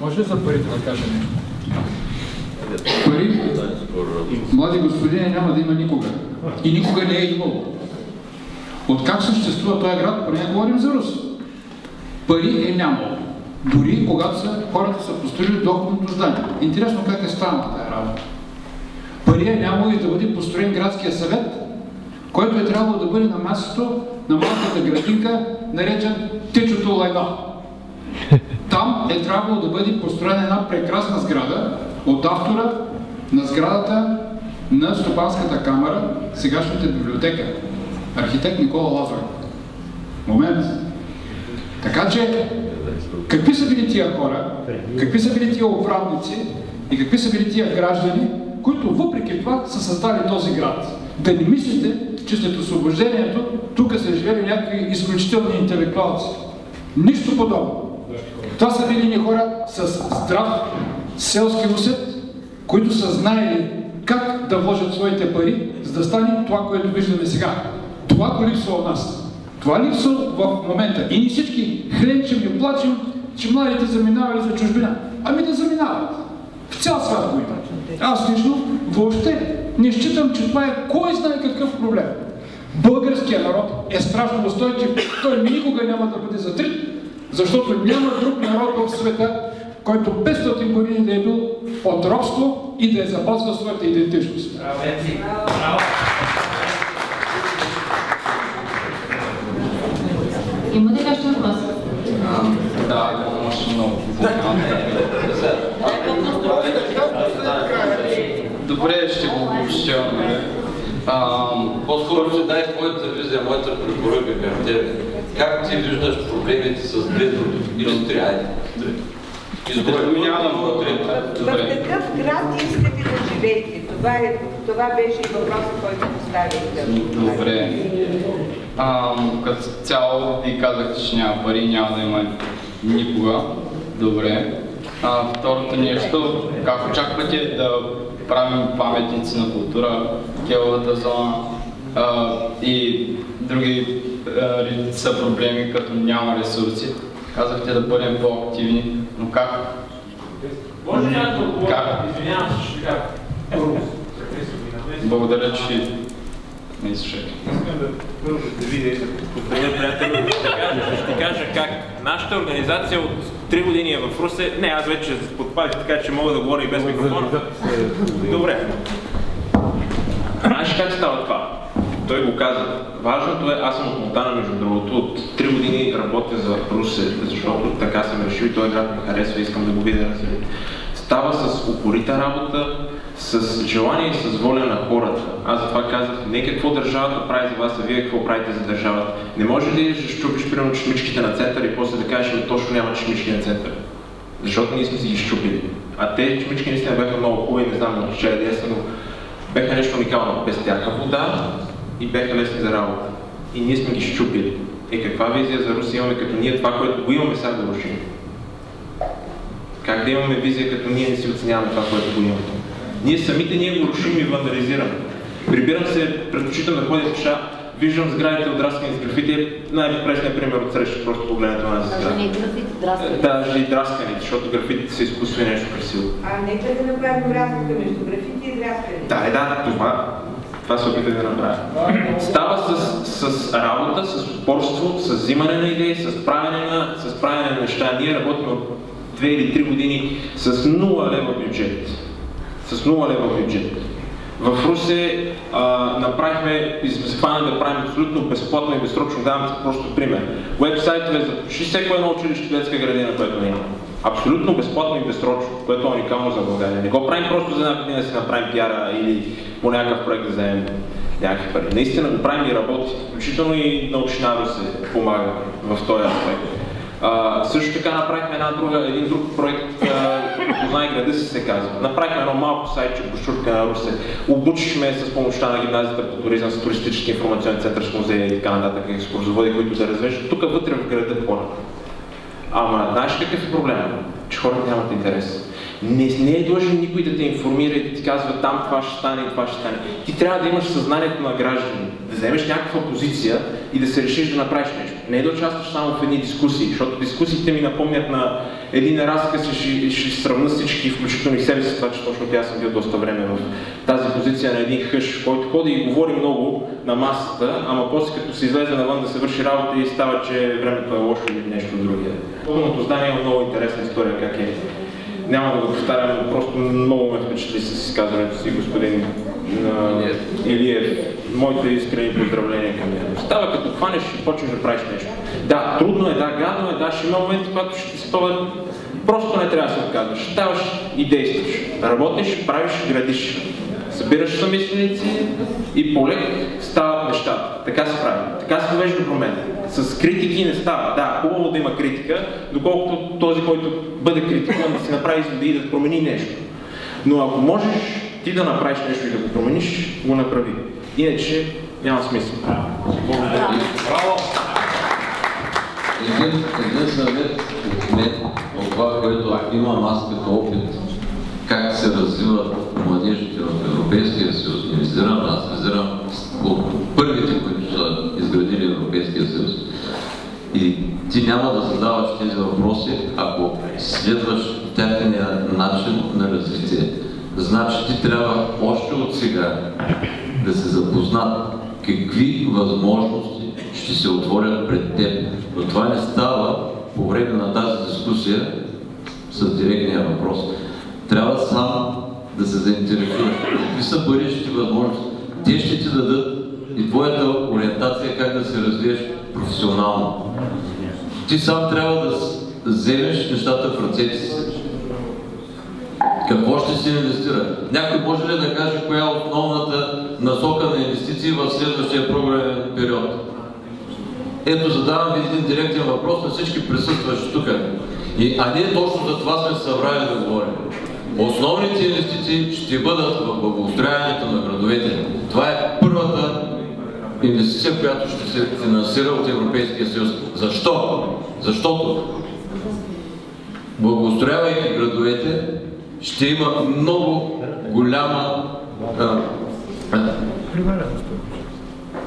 Може ли за парите да кажа нещо? Пари, млади господине, няма да има никога. И никога не е имало. От как съществува този град, поне не говорим за Рус. Пари е нямало. Дори когато са, хората са построили доходното здание. Интересно как е станала тази работа. Пари е нямало и да бъде построен градския съвет, който е трябвало да бъде на мястото на малката градинка, наречен Течото лайно. Там е трябвало да бъде построена една прекрасна сграда от автора на сградата на Стопанската камера, сегашната библиотека. Архитект Никола Лазаров. Момент. Така че, какви са били тия хора, какви са били тия управници и какви са били тия граждани, които въпреки това са създали този град. Да не мислите, че след освобождението тук са живели някакви изключителни интелектуалци. Нищо подобно. Това са били ни хора с здрав селски усет, които са знаели как да вложат своите пари, за да стане това, което виждаме сега. Това го липсва у нас. Това липсва в момента. И ние всички хренчим и плачем, че младите заминавали за чужбина. Ами да заминават. В цял свят го има. Аз лично въобще не считам, че това е кой знае какъв проблем. Българският народ е страшно устойчив. Той никога няма да бъде затрит, защото няма друг народ в света, който 500 години да е бил от робство и да е запазва своята идентичност. Има Да, може много. Добре, ще го обобщя. По-скоро ще дай твоята визия, моята препоръка към тебе. Как ти виждаш проблемите с думи? Или три. Изборът няма мога В какъв град искате да живеете? Това, е, това беше и въпросът, който поставих. Добре. А, като цяло ви казахте, че няма пари, няма да има никога. Добре. А, второто нещо, как очаквате да правим паметници на култура, келовата зона а, и други а, редица проблеми, като няма ресурси. Казахте да бъдем по-активни, но как? Може някакво Как? Извинявам се, ще. Благодаря, че ме изслушахте. Искам да първо да видя, Благодаря, приятели. Ще кажа, ще кажа как нашата организация от 3 години е в Русе. Не, аз вече се подпалих, така че мога да говоря и без микрофон. Добре. Знаеш как става това? Той го каза. Важното е, аз съм от Монтана, между другото, от 3 години работя за Русе, защото така съм решил и този град ми харесва и искам да го видя развит. Става с упорита работа, с желание и с воля на хората. Аз затова казах, не какво държавата прави за вас, а вие какво правите за държавата. Не може ли да щупиш примерно чешмичките на център и после да кажеш, ами точно няма чешмички на център. Защото ние сме си ги щупили. А те чешмички наистина бяха много хубави, не знам от че е но бяха нещо уникално. Без тяха вода и бяха лесни за работа. И ние сме ги щупили. Е, каква визия за Русия имаме, като ние това, което го имаме, сега го рушим? Как да имаме визия, като ние не си оценяваме това, което го имаме? Ние самите ние го рушим и вандализираме. Прибирам се пред очите да ходя в пеша, виждам сградите отдраскани с графити, е най-пресният пример от среща, просто погледнете на тази сграда. Даже и драскани, защото графитите са изкуствени нещо красиво. А нека да направим разлика между графити и драскане. Да, е, да, това, това се опитах да направя. Става с, с работа, с упорство, с взимане на идеи, с правене на, с правене на неща. Ние работим от две или три години с 0 лева бюджет. С 0 лева бюджет. В Русе а, направихме и сме да правим абсолютно безплатно и безсрочно. Давам просто пример. Уебсайтове за почти всяко едно училище детска градина, което няма. Абсолютно безплатно и безсрочно, което е уникално за България. Не го правим просто за една година да си направим пиара или по някакъв проект да вземем някакви пари. Наистина го правим и работи. Включително и на община се помага в този аспект. Също така направихме една друга, един друг проект, Познай града си се казва. Направихме едно малко сайтче, брошурка на Русе. Обучихме с помощта на гимназията по туризъм с туристически информационен център с музея и така нататък, екскурзоводи, които да развеждат тук вътре в града хора. Ама знаеш какъв е проблема? Че хората нямат интерес. Не, не е длъжен никой да те информира и да ти казва там това ще стане и това ще стане. Ти трябва да имаш съзнанието на граждани, да вземеш някаква позиция и да се решиш да направиш нещо. Не е да участваш само в едни дискусии, защото дискусиите ми напомнят на един разказ и ще, ще сравна всички, включително и себе си, това, че точно тя съм бил доста време в тази позиция на един хъш, който ходи и говори много на масата, ама после като се излезе навън да се върши работа и става, че времето е лошо или нещо друго. Пълното здание има много интересна история как е няма да го повтарям, просто много ме впечатли с изказването си господин Илиев. Моите искрени поздравления към него. Става като хванеш и почнеш да правиш нещо. Да, трудно е, да, гадно е, да, ще има моменти, когато ще ти спъват. Просто не трябва да се отказваш. Ставаш и действаш. Работиш, правиш, градиш. Събираш съмисленици и полек стават нещата. Така се прави. Така се довежда до. С критики не става. Да, хубаво да има критика, доколкото този, който бъде критикуван да си направи изводи и да промени нещо. Но ако можеш ти да направиш нещо и да го промениш, го направи. Иначе няма смисъл. Благодаря. Браво! Един, един съвет от мен, от това, което имам аз като опит, как се развиват младежите в Европейския съюз. Не визирам, аз визирам от първите, които са изградили Европейския съюз. И ти няма да задаваш тези въпроси, ако следваш тяхния начин на развитие. Значи ти трябва още от сега да се запознат какви възможности ще се отворят пред теб. Но това не става по време на тази дискусия с директния въпрос. Трябва сам да се заинтересуваш. Какви са бъдещите възможности? Те ще ти дадат и твоята ориентация как да се развиеш професионално. Ти сам трябва да вземеш нещата в ръцете си. Какво ще се инвестира? Някой може ли да каже коя е основната насока на инвестиции в следващия програмен период? Ето задавам ви един директен въпрос на всички присъстващи тук. И, а ние точно за това сме събрали да говорим. Основните инвестиции ще бъдат в благоустрояването на градовете. Това е първата инвестиция, която ще се финансира от Европейския съюз. Защо? Защото благоустроявайки градовете, ще има много голяма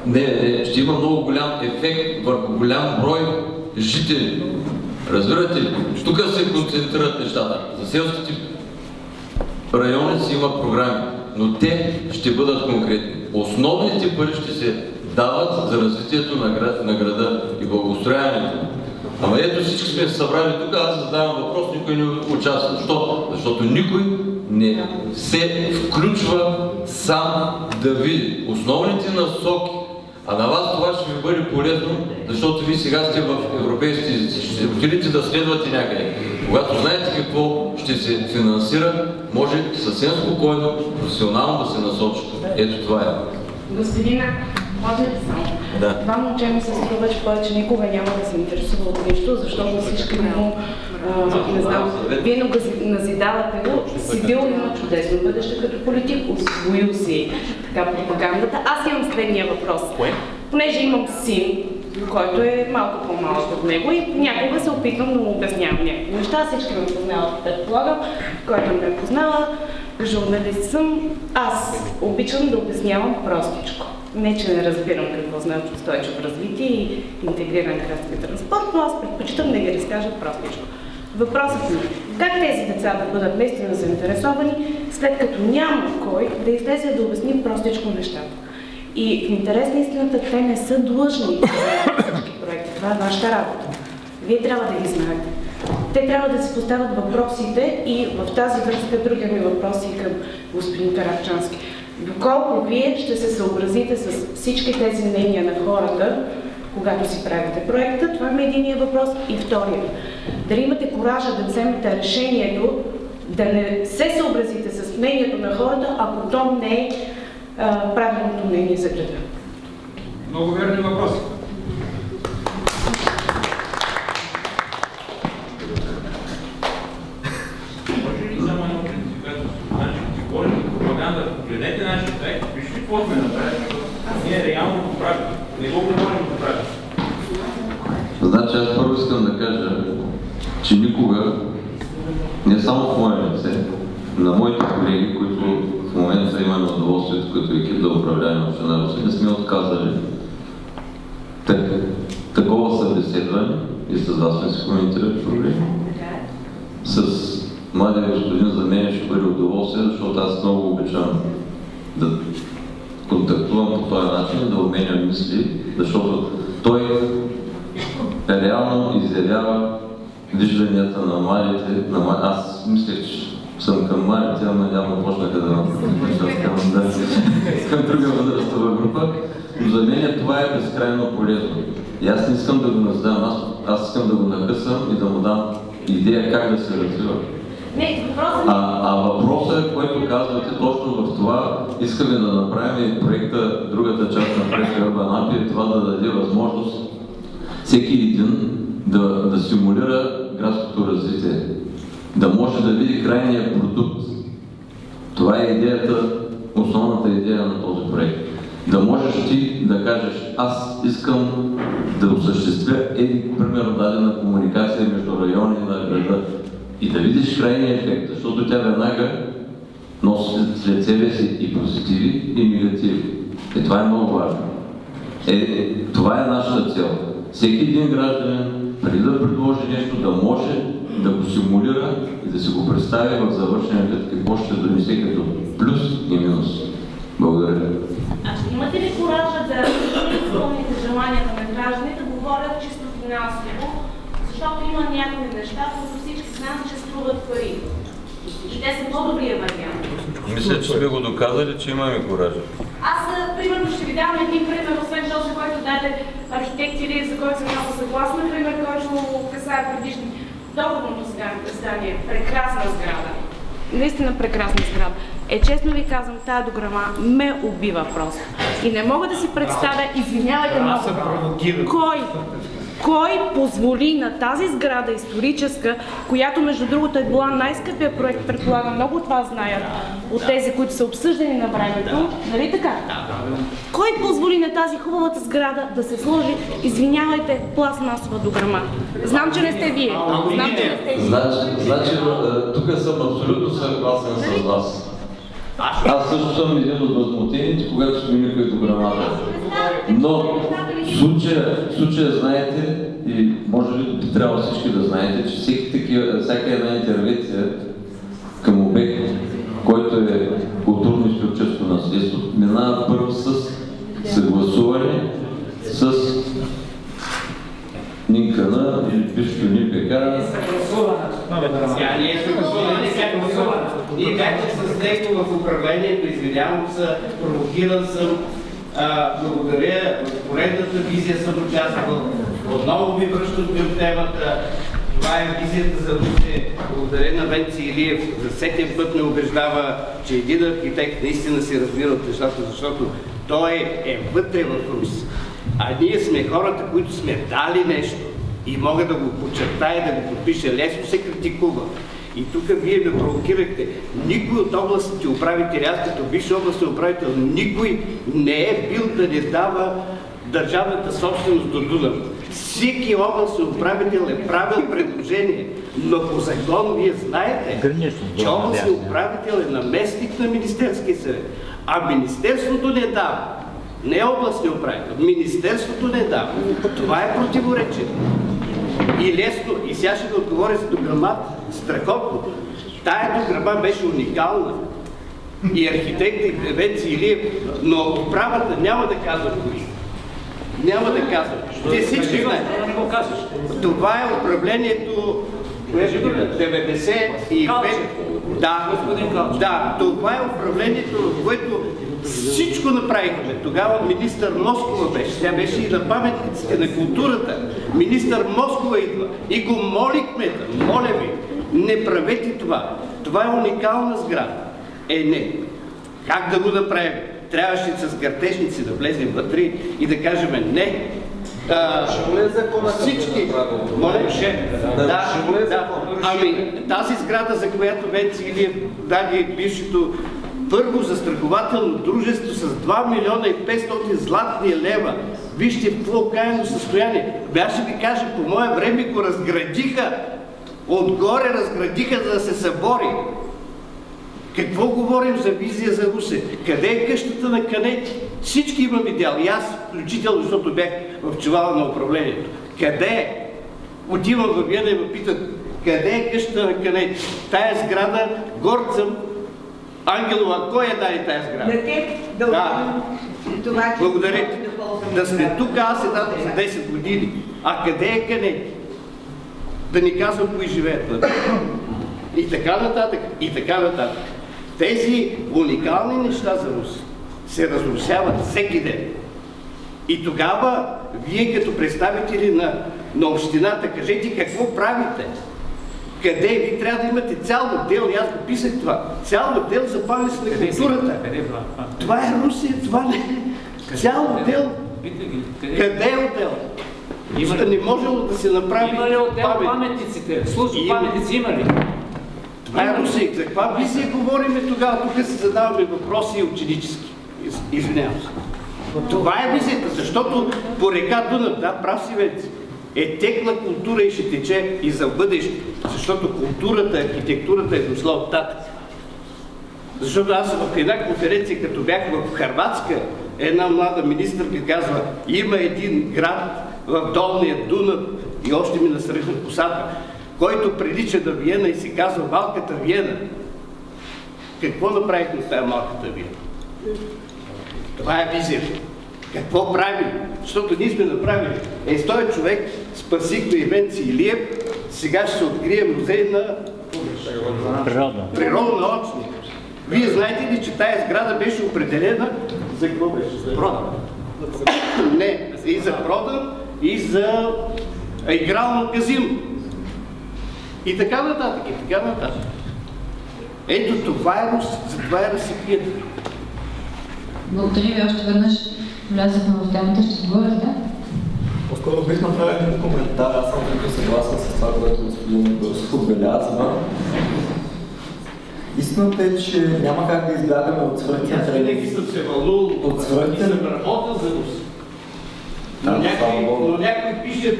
не, не, ще има много голям ефект върху голям брой жители. Разбирате ли? Тук се концентрират нещата. За селските райони си има програми, но те ще бъдат конкретни. Основните пари ще се дават за развитието на, град, на града и благоустрояването. Ама ето всички сме се събрали тук, аз задавам въпрос, никой не участва. Защо? Защото никой не се включва сам да види основните насоки. А на вас това ще ви бъде полезно, защото вие сега сте в европейските езици. Ще отидете да следвате някъде. Когато знаете какво ще се финансира, може съвсем спокойно, професионално да се насочите. Ето това е. Господина, може ли само? Да. Това момче ми се струва, че повече никога няма да се интересува от нищо, защото всички му, а, не знам, вие го назидавате го, си бил има чудесно бъдеще като политик, освоил си така пропагандата. Аз имам следния въпрос. Понеже имам син, който е малко по-малък от него и някога се опитвам да му обяснявам някакви неща. Всички ме познават, предполагам, който ме познава, журналист съм. Аз обичам да обяснявам простичко. Не, че не разбирам какво значи устойчиво развитие и интегриран градски транспорт, но аз предпочитам да ги разкажа простичко. Въпросът ми е, как тези деца да бъдат наистина заинтересовани, след като няма кой да излезе да обясни простичко нещата? И в интерес на истината, те не са длъжни всички проекти. Това е вашата работа. Вие трябва да ги знаете. Те трябва да си поставят въпросите и в тази връзка другия ми въпрос и към господин Каракчански. Доколко вие ще се съобразите с всички тези мнения на хората, когато си правите проекта, това е единия въпрос. И втория, дали имате коража да вземете решението да не се съобразите с мнението на хората, ако то не е правилното мнение за града. Много верни въпроси. Може ли само едно предизвикателство? Значи, ти говорим за пропаганда, погледнете нашия проект, вижте какво сме направили. Ние реално го правим. Не го говорим го правим. Значи аз първо искам да кажа, че никога, не само в мое лице, на моите колеги, които в момента имаме удоволствието като екип да управляваме община Русе, не сме отказали так, такова събеседване и с вас сме се коментирали проблеми. С младия господин за мен ще бъде удоволствие, защото аз много обичам да контактувам по този начин, да обменям мисли, защото той реално изявява вижданията на младите. На млад... Аз мислех, че съм към младите, ама явно почнаха да към, да, към друга възрастова група. Но за мен това е безкрайно полезно. И аз не искам да го наздам, аз, аз искам да го накъсам и да му дам идея как да се развива. Не, въпросът А, а въпросът, който казвате точно в това, искаме да направим проекта, другата част на проекта Urban App е това да даде възможност всеки един да, да симулира градското развитие, да може да види крайния продукт. Това е идеята, основната идея на този проект. Да можеш ти да кажеш, аз искам да осъществя еди, примерно, дадена комуникация между райони на града и да видиш крайния ефект, защото тя веднага носи след себе си и позитиви, и негативи. И това е много важно. Е, това е нашата цел. Всеки един гражданин, преди да предложи нещо, да може да го симулира и да си го представи в завършен вид какво ще донесе като плюс и минус. Благодаря. А ще имате ли коража да изпълните желанията на гражданите, да говорят чисто финансово, защото има някои неща, които всички знаем, че струват пари. И те са по-добрия вариант. Мисля, че сме го доказали, че имаме коража. Аз, примерно, ще ви дам един пример, освен този, който даде архитект или за който съм много съгласна, например, който касае предишни договорното здание. Прекрасна сграда. Наистина прекрасна сграда. Е, честно ви казвам, тази дограма ме убива просто. И не мога да си представя, извинявайте много, кой, кой позволи на тази сграда историческа, която между другото е била най-скъпия проект, предполагам, много от вас знаят, от тези, които са обсъждани на времето, нали така? Кой позволи на тази хубавата сграда да се сложи, извинявайте, пластмасова дограма? Знам, че не сте вие. Знам, че не сте вие. Значи, значи тук съм абсолютно съгласен с вас. Аз също съм един от възмутените, когато смениха и програмата. Но случая, случая знаете и може би би трябвало всички да знаете, че всеки такива, всяка една интервенция към обект, който е културно-историческо наследство, минава първо с съгласуване с Нинкана или бившото НИПК. Сега ние сме гласували, как гласуваме. Ние бяхме с него в управлението, извинявам се, провокиран съм. Благодаря, в поредната визия съм участвал. Отново ви връщам към темата. Това е визията за Русе. Благодаря на Венци Илиев. За всеки път ме убеждава, че един архитект наистина се разбира от нещата, защото той е вътре в Рус. А ние сме хората, които сме дали нещо и мога да го подчертая, да го подпиша. Лесно се критикува. И тук вие ме провокирахте. Никой от областните управители, аз като бивш областен управител, никой не е бил да не дава държавната собственост до Дунав. Всеки областен управител е правил предложение, но по закон вие знаете, че областен управител е наместник на Министерския съвет, а Министерството не дава. Не областния управител, Министерството не дава. Това е противоречие. И лесно, и сега ще ви отговоря за дограмата. Страхотно. Тая дограма беше уникална. и архитекта и певец Илиев, но управата няма да казва кои. Няма да казва. Те всички знаят. Това е управлението 95. Да, да, това е управлението, в което всичко направихме. Тогава министър Москова беше. Тя беше и на паметниците на културата. Министър Москова идва. И го молихме, моля ви, не правете това. Това е уникална сграда. Е, не. Как да го направим? Трябваше с гъртежници да влезем вътре и да кажем не. А, всички. Моля, да, да. Ами, тази сграда, за която Венци Илиев даде бившето първо застрахователно дружество с 2 милиона и 500 златни лева. Вижте в какво окаяно състояние. Бяше ви кажа, по мое време го разградиха. Отгоре разградиха, за да се събори. Какво говорим за визия за Русе? Къде е къщата на Канети? Всички имам видял. И аз, включително, защото бях в чувала на управлението. Къде е? Отивам в Виена и ме питат, къде е къщата на Канети? Тая сграда, горд съм, Ангелова, кой е даде тази сграда? На теб да, да. това, че Благодаря ти. Да сме тук, аз се дадох за 10 години. А къде е Канети? Да ни казвам кои живеят на И така нататък, и така нататък. Тези уникални неща за Руси се разрушават всеки ден. И тогава, вие като представители на, на общината, кажете какво правите. Къде? Ви трябва да имате цял отдел, и аз го писах това. Цял отдел за паметници на културата. Това е Русия, това не е. Цял отдел. Къде е отдел? Има ли? Не можело да се направи Има ли отдел паметниците? Служба паметници има ли? Това е Русия. За каква визия говориме тогава? Тук се задаваме въпроси ученически. Извинявам се. Това е визията, защото по река Дунав, да, прав си вече, е текла култура и ще тече и за бъдеще. Защото културата, архитектурата е дошла от татък. Защото аз в една конференция, като бях в Харватска, една млада министърка казва, има един град в долния Дунав и още ми насрещна посадка, който прилича на Виена и се казва Малката Виена. Какво направихме с тази Малката Виена? Това е визията. Какво правим? Защото ние сме направили. Е, с този човек спасихме Ивенци Илиев, сега ще се открие музей на Природа. природна очник. Вие знаете ли, че тая сграда беше определена за какво беше? За продан. Не, и за продан, и за игрално казино. И така нататък, и така нататък. Ето това е, Рус, за това е разсипието. Благодаря ви още веднъж. Влязахме в темата, ще отговорите. По-скоро бих направил един коментар. Аз съм тук съгласен с това, което господин Бърсов отбелязва. Истината е, че няма как да избягаме от се вълнувал от Рус. Но, някой, но някой пише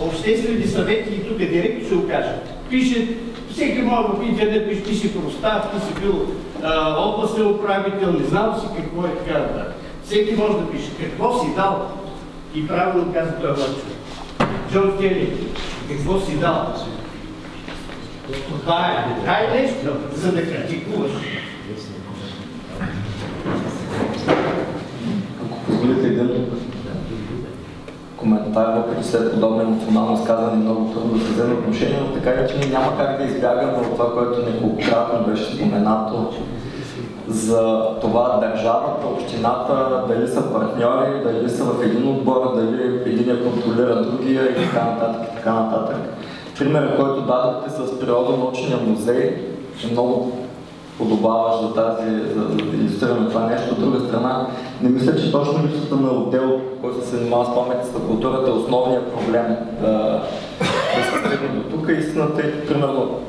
обществени съвети и тук директно ще го кажа. Пише, всеки може в интернет пише, ти си простав, ти си бил областен управител, не знам си какво е така да. Всеки може да пише какво си дал. И правилно каза той човек. Джон Кели, какво си дал? Това е, дай нещо, за да критикуваш. Ако позволите един коментар, въпреки след подобно емоционално изказване, много трудно да се отношение, но така че няма как да избягаме от това, което неколкократно беше споменато за това държавата, общината, дали са партньори, дали са в един отбор, дали един контролира другия и така нататък, и така нататък. Примерът, който дадохте с природонаучния музей е много подобаващ за тази, за да иллюстрираме това нещо. От друга страна, не мисля, че точно липсата на отдел, който се занимава с паметницата културата е основният проблем да, да се стигне до тук. Истината е, примерно,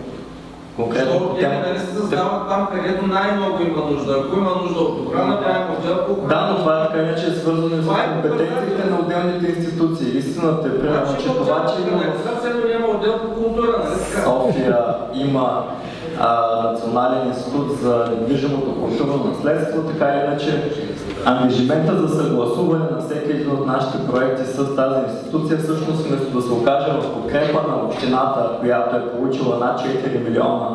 конкретно Защото те не се създават там, където най-много има нужда. Ако има нужда от добра, направим отдел по Да, но това е така иначе е свързано с компетенциите на отделните институции. Истината е, примерно, че това, че има Съвсем няма отдел по култура, нали? София има а, Национален институт за недвижимото културно наследство, така или иначе ангажимента за съгласуване на всеки един от нашите проекти с тази институция всъщност вместо да се окаже в подкрепа на общината, която е получила над 4 милиона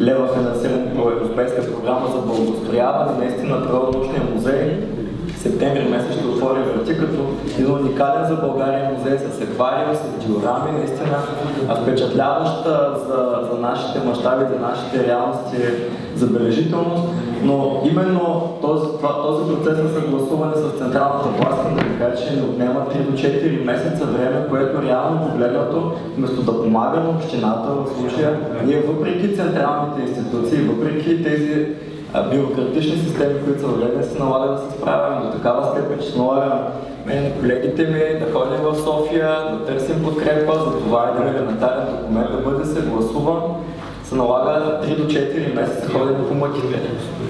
лева финансиране по Европейска програма за благоустрояване. Наистина Природно-научния музей септември месец ще отвори врати като един уникален за България музей с аквариум, с диорами, наистина. Впечатляваща за, за нашите мащаби, за нашите реалности забележителност, но именно този, това, този процес на съгласуване с централната власт, кажа, че ни отнема 3 до 4 месеца време, което реално погледнато, вместо да помага на общината в случая, ние въпреки централните институции, въпреки тези бюрократични системи, които са въведени, се налага да се справяме до такава степен, че се налага мен и колегите ми да ходим в София, да търсим подкрепа, за това един елементарен документ да бъде съгласуван, се налага 3 до 4 месеца ходим по мъките.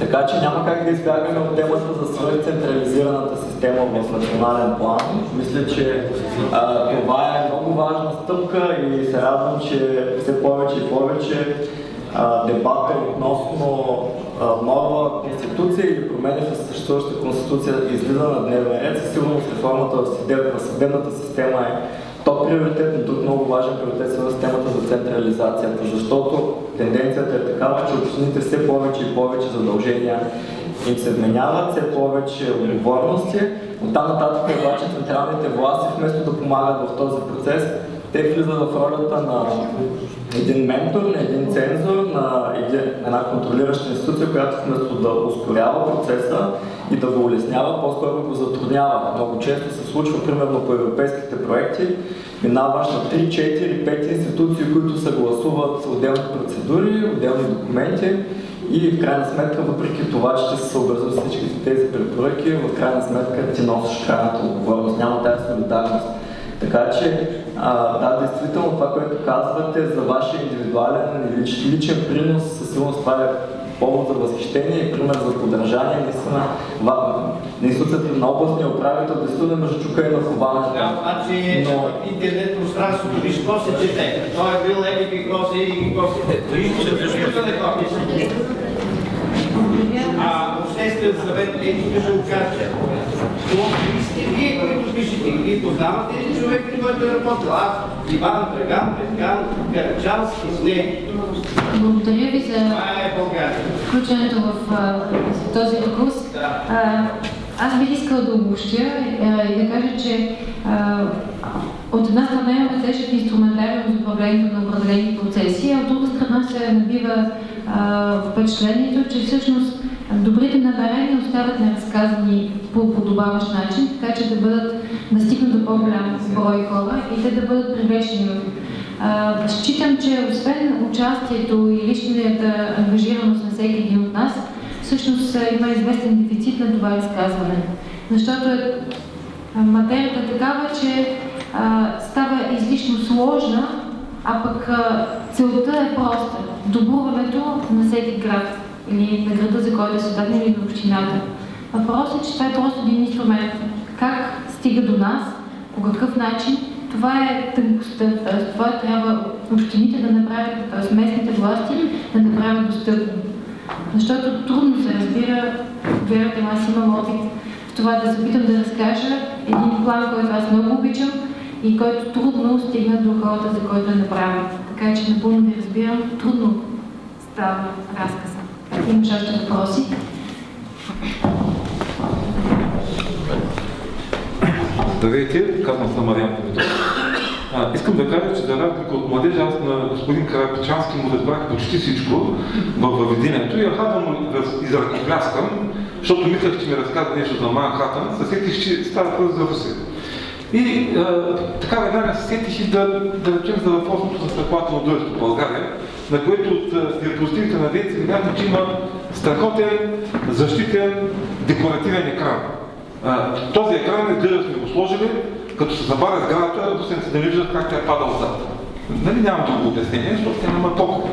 Така че няма как да избягаме от темата за свръхцентрализираната система в национален план. Мисля, че а, това е много важна стъпка и се радвам, че все повече и повече а, дебата относно а, нова конституция или промени в съществуващата конституция излиза на дневен ред. Със сигурност реформата в съдебната, съдебната система е топ приоритет, но друг много важен приоритет е системата за централизацията, защото тенденцията е такава, че общините все повече и повече задължения им се вменяват, все повече отговорности. От там нататък обаче централните власти, вместо да помагат в този процес, те влизат в ролята на един ментор, на един цензор, на една контролираща институция, която вместо да ускорява процеса и да го улеснява, по-скоро го затруднява. Много често се случва, примерно по европейските проекти, минаваш на 3, 4, 5 институции, които съгласуват отделни процедури, отделни документи и в крайна сметка, въпреки това, че ще се съобразят всички тези препоръки, в крайна сметка ти носиш крайната отговорност, няма тази солидарност. Така че, а, да, действително това, което казвате за вашия индивидуален и лич, личен принос, със сигурност това е повод за възхищение и пример за подражание. Наистина, институцията на областния управител действително между чука и наховането. Да, значи Но... интернет пространството, виж какво се чете. Той е бил еди какво си и какво си. Виж, че не Обществен съвет каже. Това сте вие, които пишете. Вие познавате ли човек, който е работил? Аз, Иван Драган, Петкан, Карачански, с не. Благодаря ви за е включването в, този. А, аз бих искала да обобщя и да кажа, че а, от една страна имаме тежък инструментариум за управлението на определени процеси, а от друга страна се набива а, впечатлението, че всъщност добрите намерения остават неразказани по подобаващ начин, така че да бъдат да стигнат до по-голям брой хора и те да бъдат привлечени в считам, че освен участието и личната ангажираност на всеки един от нас, всъщност има известен дефицит на това изказване. Защото е, материята е такава, че а, става излишно сложна, а пък а, целта е проста. Добруването на всеки град или на града, за който е създаден или на общината. Въпросът е, че това е просто един инструмент. Как стига до нас, по какъв начин, това е тънкостта. Това трябва общините да направят, т.е. местните власти да направят достъпно. Защото трудно се разбира, вярвате, аз имам опит в това да се опитам да разкажа един план, който аз много обичам и който трудно стигна до хората, за който е направен. Така че напълно ви разбирам, трудно става разказа. Имаш още въпроси? Здравейте, казвам съм Мариан Помидор. искам да кажа, че за разлика от младежа, аз на господин Карапичански му разбрах почти всичко в въведението и радвам и за защото мислех, че ми разказа нещо за Манхатън, се че става въпрос за Русия. И а, така веднага се сетих и да, да речем за въпросното застрахователно дружество в България, на което от виртуозите на Венци видяхме, че има страхотен, защитен, декоративен екран. А, този екран изглежда сме го сложили, като се забавя сградата, русенците да не виждат как тя е пада отзад. Нали нямам друго обяснение, защото няма толкова.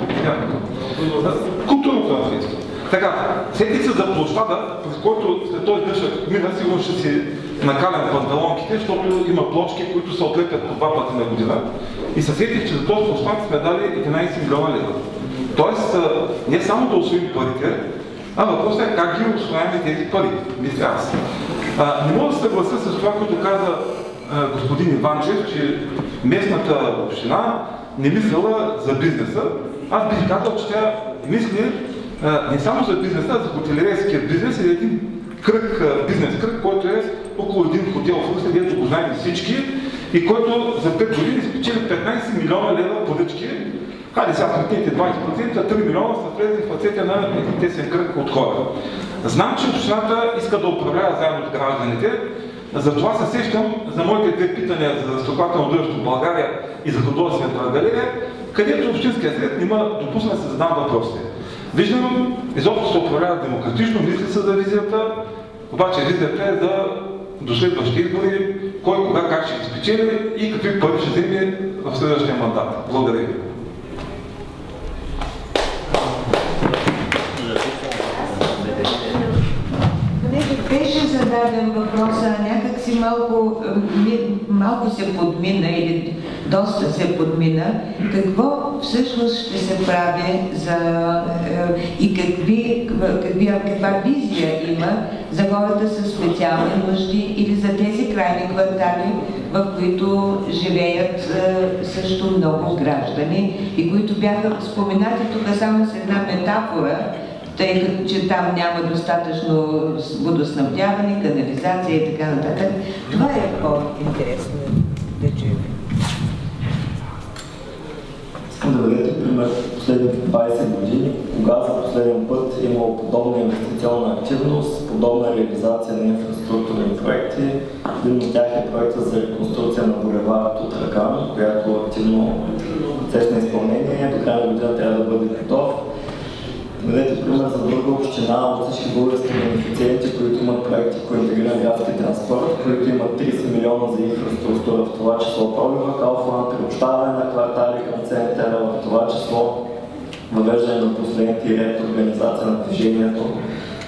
Културното наследство. Така, сети се за площада, през който след този дъжък мина, сигурно ще си накалям панталонките, защото има плочки, които се отлепят по два пъти на година. И се сетих, че за този площад сме дали 11 милиона лева. Тоест, не само да освоим парите, а въпросът е как ги освояваме тези пари, мисля аз. А, не мога да се съглася с това, което каза а, господин Иванчев, че местната община не мисляла за бизнеса аз бих казал, че тя мисли не само за бизнеса, а за хотелерейския бизнес и един кръг, бизнес кръг, който е около един хотел в Русе, където го знаем всички и който за 5 години спечели 15 милиона лева поръчки. Хайде сега сметнете 20%, 3 милиона са влезли в ръцете на един тесен кръг от хора. Знам, че общината иска да управлява заедно с гражданите, затова се сещам за моите две питания за застрахователно дружество в България и за художествената галерия, където Общинския съвет няма допусна да се задам въпросите. Виждам, изобщо се управлява демократично, мисли се за визията, обаче визията е за до следващите избори, кой кога как ще спечели и какви пари ще вземе в следващия мандат. Благодаря ви. беше зададен въпроса, някак си малко, малко се подмина или доста се подмина. Какво всъщност ще се прави за, и какви, какви, каква визия има за хората с специални нужди или за тези крайни квартали, в които живеят също много граждани и които бяха споменати тук само с една метафора, тъй като че там няма достатъчно водоснабдяване, канализация и така нататък. Това е по-интересно да чуем. Искам да дадете пример последните 20 години, кога за последен път е имало подобна инвестиционна активност, подобна реализация на инфраструктурни проекти. Един от тях е проекта за реконструкция на булевард от Ракан, която е активно процес на изпълнение. До края на година трябва да бъде готов. Дадете пример за друга община от всички български бенефициенти, които имат проекти по интегриран градски транспорт, които имат 30 милиона за инфраструктура, в това число пробива Кауфланд, приобщаване на квартали към центъра, в това число въвеждане на последните ред организация на движението.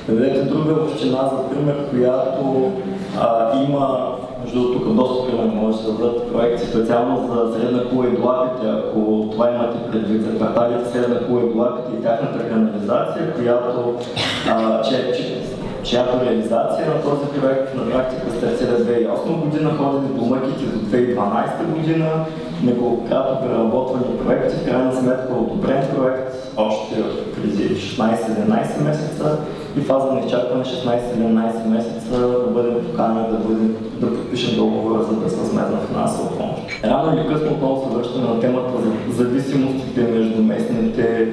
Дадете друга община, за пример, която а, има между другото, тук доста примерно може да се дадат проекти специално за Средна кула и Долапите, ако това имате предвид. За кварталите Средна кула и Долапите и тяхната канализация, която, а, че, че, чиято реализация на този проект на практика стартира 2008 година, ходени по мъките до 2012 година, неколкократно преработвани проекти, в крайна сметка одобрен проект още преди 16-17 месеца и фаза на изчакване 16-17 месеца да бъдем поканени да, бъдем, да подпишем договора за безвъзмезна финансова помощ. Рано или късно отново се връщаме на темата за зависимостите между местните,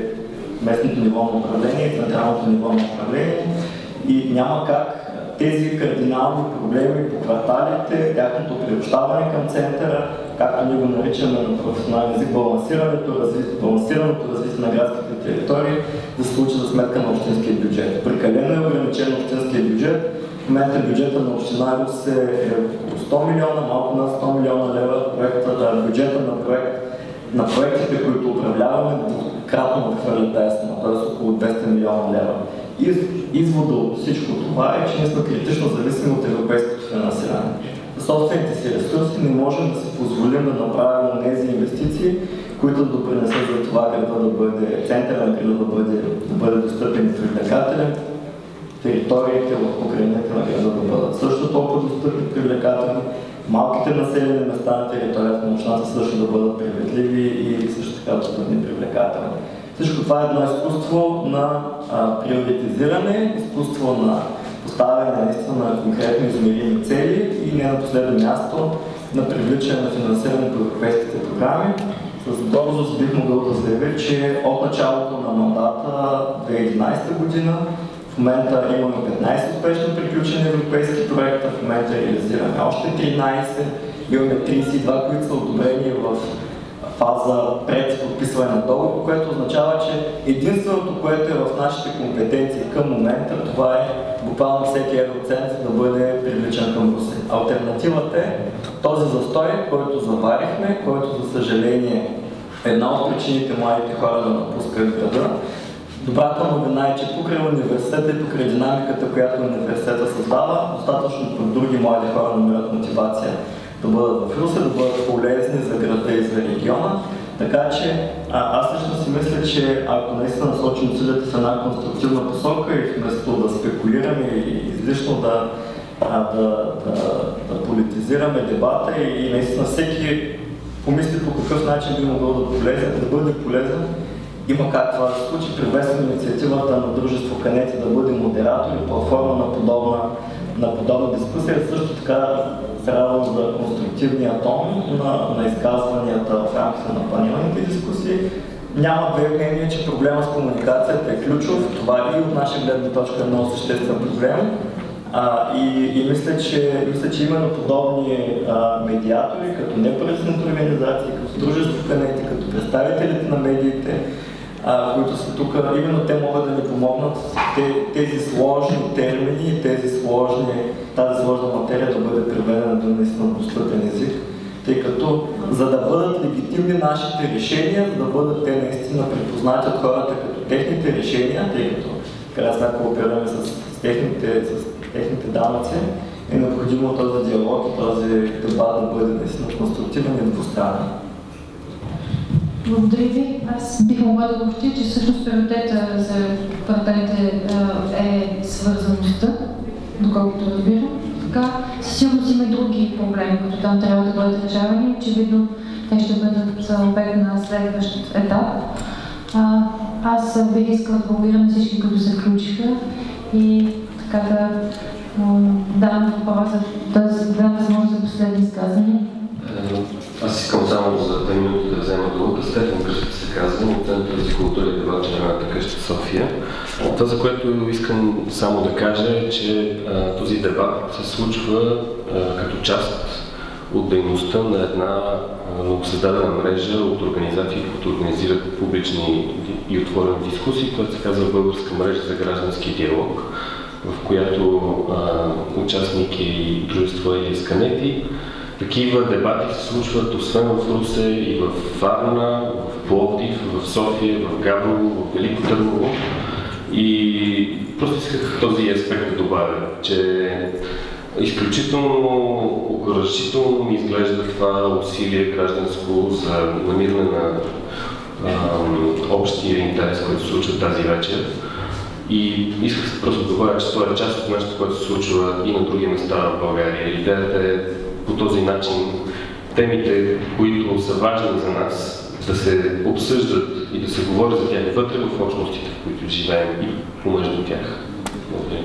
местното ниво на управление и централното ниво на управление и няма как тези кардинални проблеми по кварталите, тяхното приобщаване към центъра, както ние го наричаме на професионален език, балансирането, развитие, балансираното развитие на градските територии да се случи за сметка на общинския бюджет. Прекалено е ограничен общинския бюджет. В момента бюджета на община Рус е около 100 милиона, малко над 100 милиона лева. Проекта, бюджета на, проект, на проектите, които управляваме, кратно надхвърля тази сума, т.е. около 200 милиона лева. Из, извода от всичко това е, че ние сме критично зависими от европейското финансиране. Собствените си ресурси не можем да си позволим да направим тези инвестиции, които да допринесат за това града да бъде, центъра на града да бъде, да бъде достъпен и привлекателен, териториите в покрайнините на града да бъдат също толкова достъпни привлекателни, малките населени места на територията на общината също да бъдат приветливи и също така достъпни и привлекателни. Всичко това е едно изкуство на а, приоритизиране, изкуство на поставяне наистина на конкретно измерими цели и не на последно място на привличане на финансиране по европейските програми. С гордост бих могъл да заявя, че от началото на мандата 2011 година в момента имаме 15 успешно приключени европейски проекта, в момента реализираме още 13, имаме 32, които са одобрени в фаза пред подписване на договор, което означава, че единственото, което е в нашите компетенции към момента, това е буквално всеки евроцент да бъде привличан към Русия. Альтернативата е този застой, който заварихме, който за съжаление е една от причините младите хора да напускат града. Добрата новина е, че покрай университета и покрай динамиката, която университета създава, достатъчно други млади хора намират мотивация да бъдат в Русе, да бъдат полезни за града и за региона. Така че а, аз лично си мисля, че ако наистина насочим усилията в една конструктивна посока и вместо да спекулираме и излишно да, а, да, да, да политизираме дебата и, и наистина всеки помисли по какъв начин би могъл да, полезен, да бъде полезен, има как това да се случи. Приветствам инициативата на дружество Канети да бъде модератор и платформа на подобна, на подобна дискусия. Също така радвам за конструктивния тон на, на изказванията в рамките на панелните дискусии. Няма две мнения, че проблема с комуникацията е ключов. Това и от наша гледна точка е много съществен проблем. А, и, и мисля, че, мисля, че именно подобни а, медиатори, като неправителствените организации, като дружество Канети, като представителите на медиите, които са тук, именно те могат да ни помогнат те, тези сложни термини, тези сложни, тази сложна материя да бъде преведена до наистина достъпен език, тъй като за да бъдат легитимни нашите решения, за да бъдат те наистина припознати от хората като техните решения, тъй като крайна сметка оперираме с, с, техните, с техните данъци, е необходимо този диалог и този дебат да бъде наистина конструктивен и двустранен. Благодаря ви. Аз бих могла да обобщя, че всъщност приоритета за партиите е свързаността, доколкото разбирам. Така, със сигурност има и други проблеми, които там трябва да бъдат решавани. Очевидно, те ще бъдат обект на следващ етап. А, аз бих искала да благодаря всички, които се включиха и така да дам въпроса, да дам възможност за последни изказвания. Аз искам само за две минути да взема думата. Стефан Кръстов се казва, от Център за култура и дебат Червената къща София. Това, за което искам само да кажа е, че а, този дебат се случва а, като част от дейността на една новосъздадена мрежа от организации, които организират публични и отворени дискусии, която се казва Българска мрежа за граждански диалог, в която а, участник е и дружество Елия Сканети. Такива дебати се случват освен в Русе и в Варна, в Пловдив, в София, в Габрово, в Велико Търново. И просто исках този аспект да добавя, че изключително окоръжително ми изглежда това усилие гражданско за намиране на общия интерес, който се случва тази вечер. И исках просто да добавя, че това е част от нещо, което се случва и на други места в България. Идеята е по този начин темите, които са важни за нас, да се обсъждат и да се говори за тях вътре в общностите, в които живеем и помежду тях. Благодаря.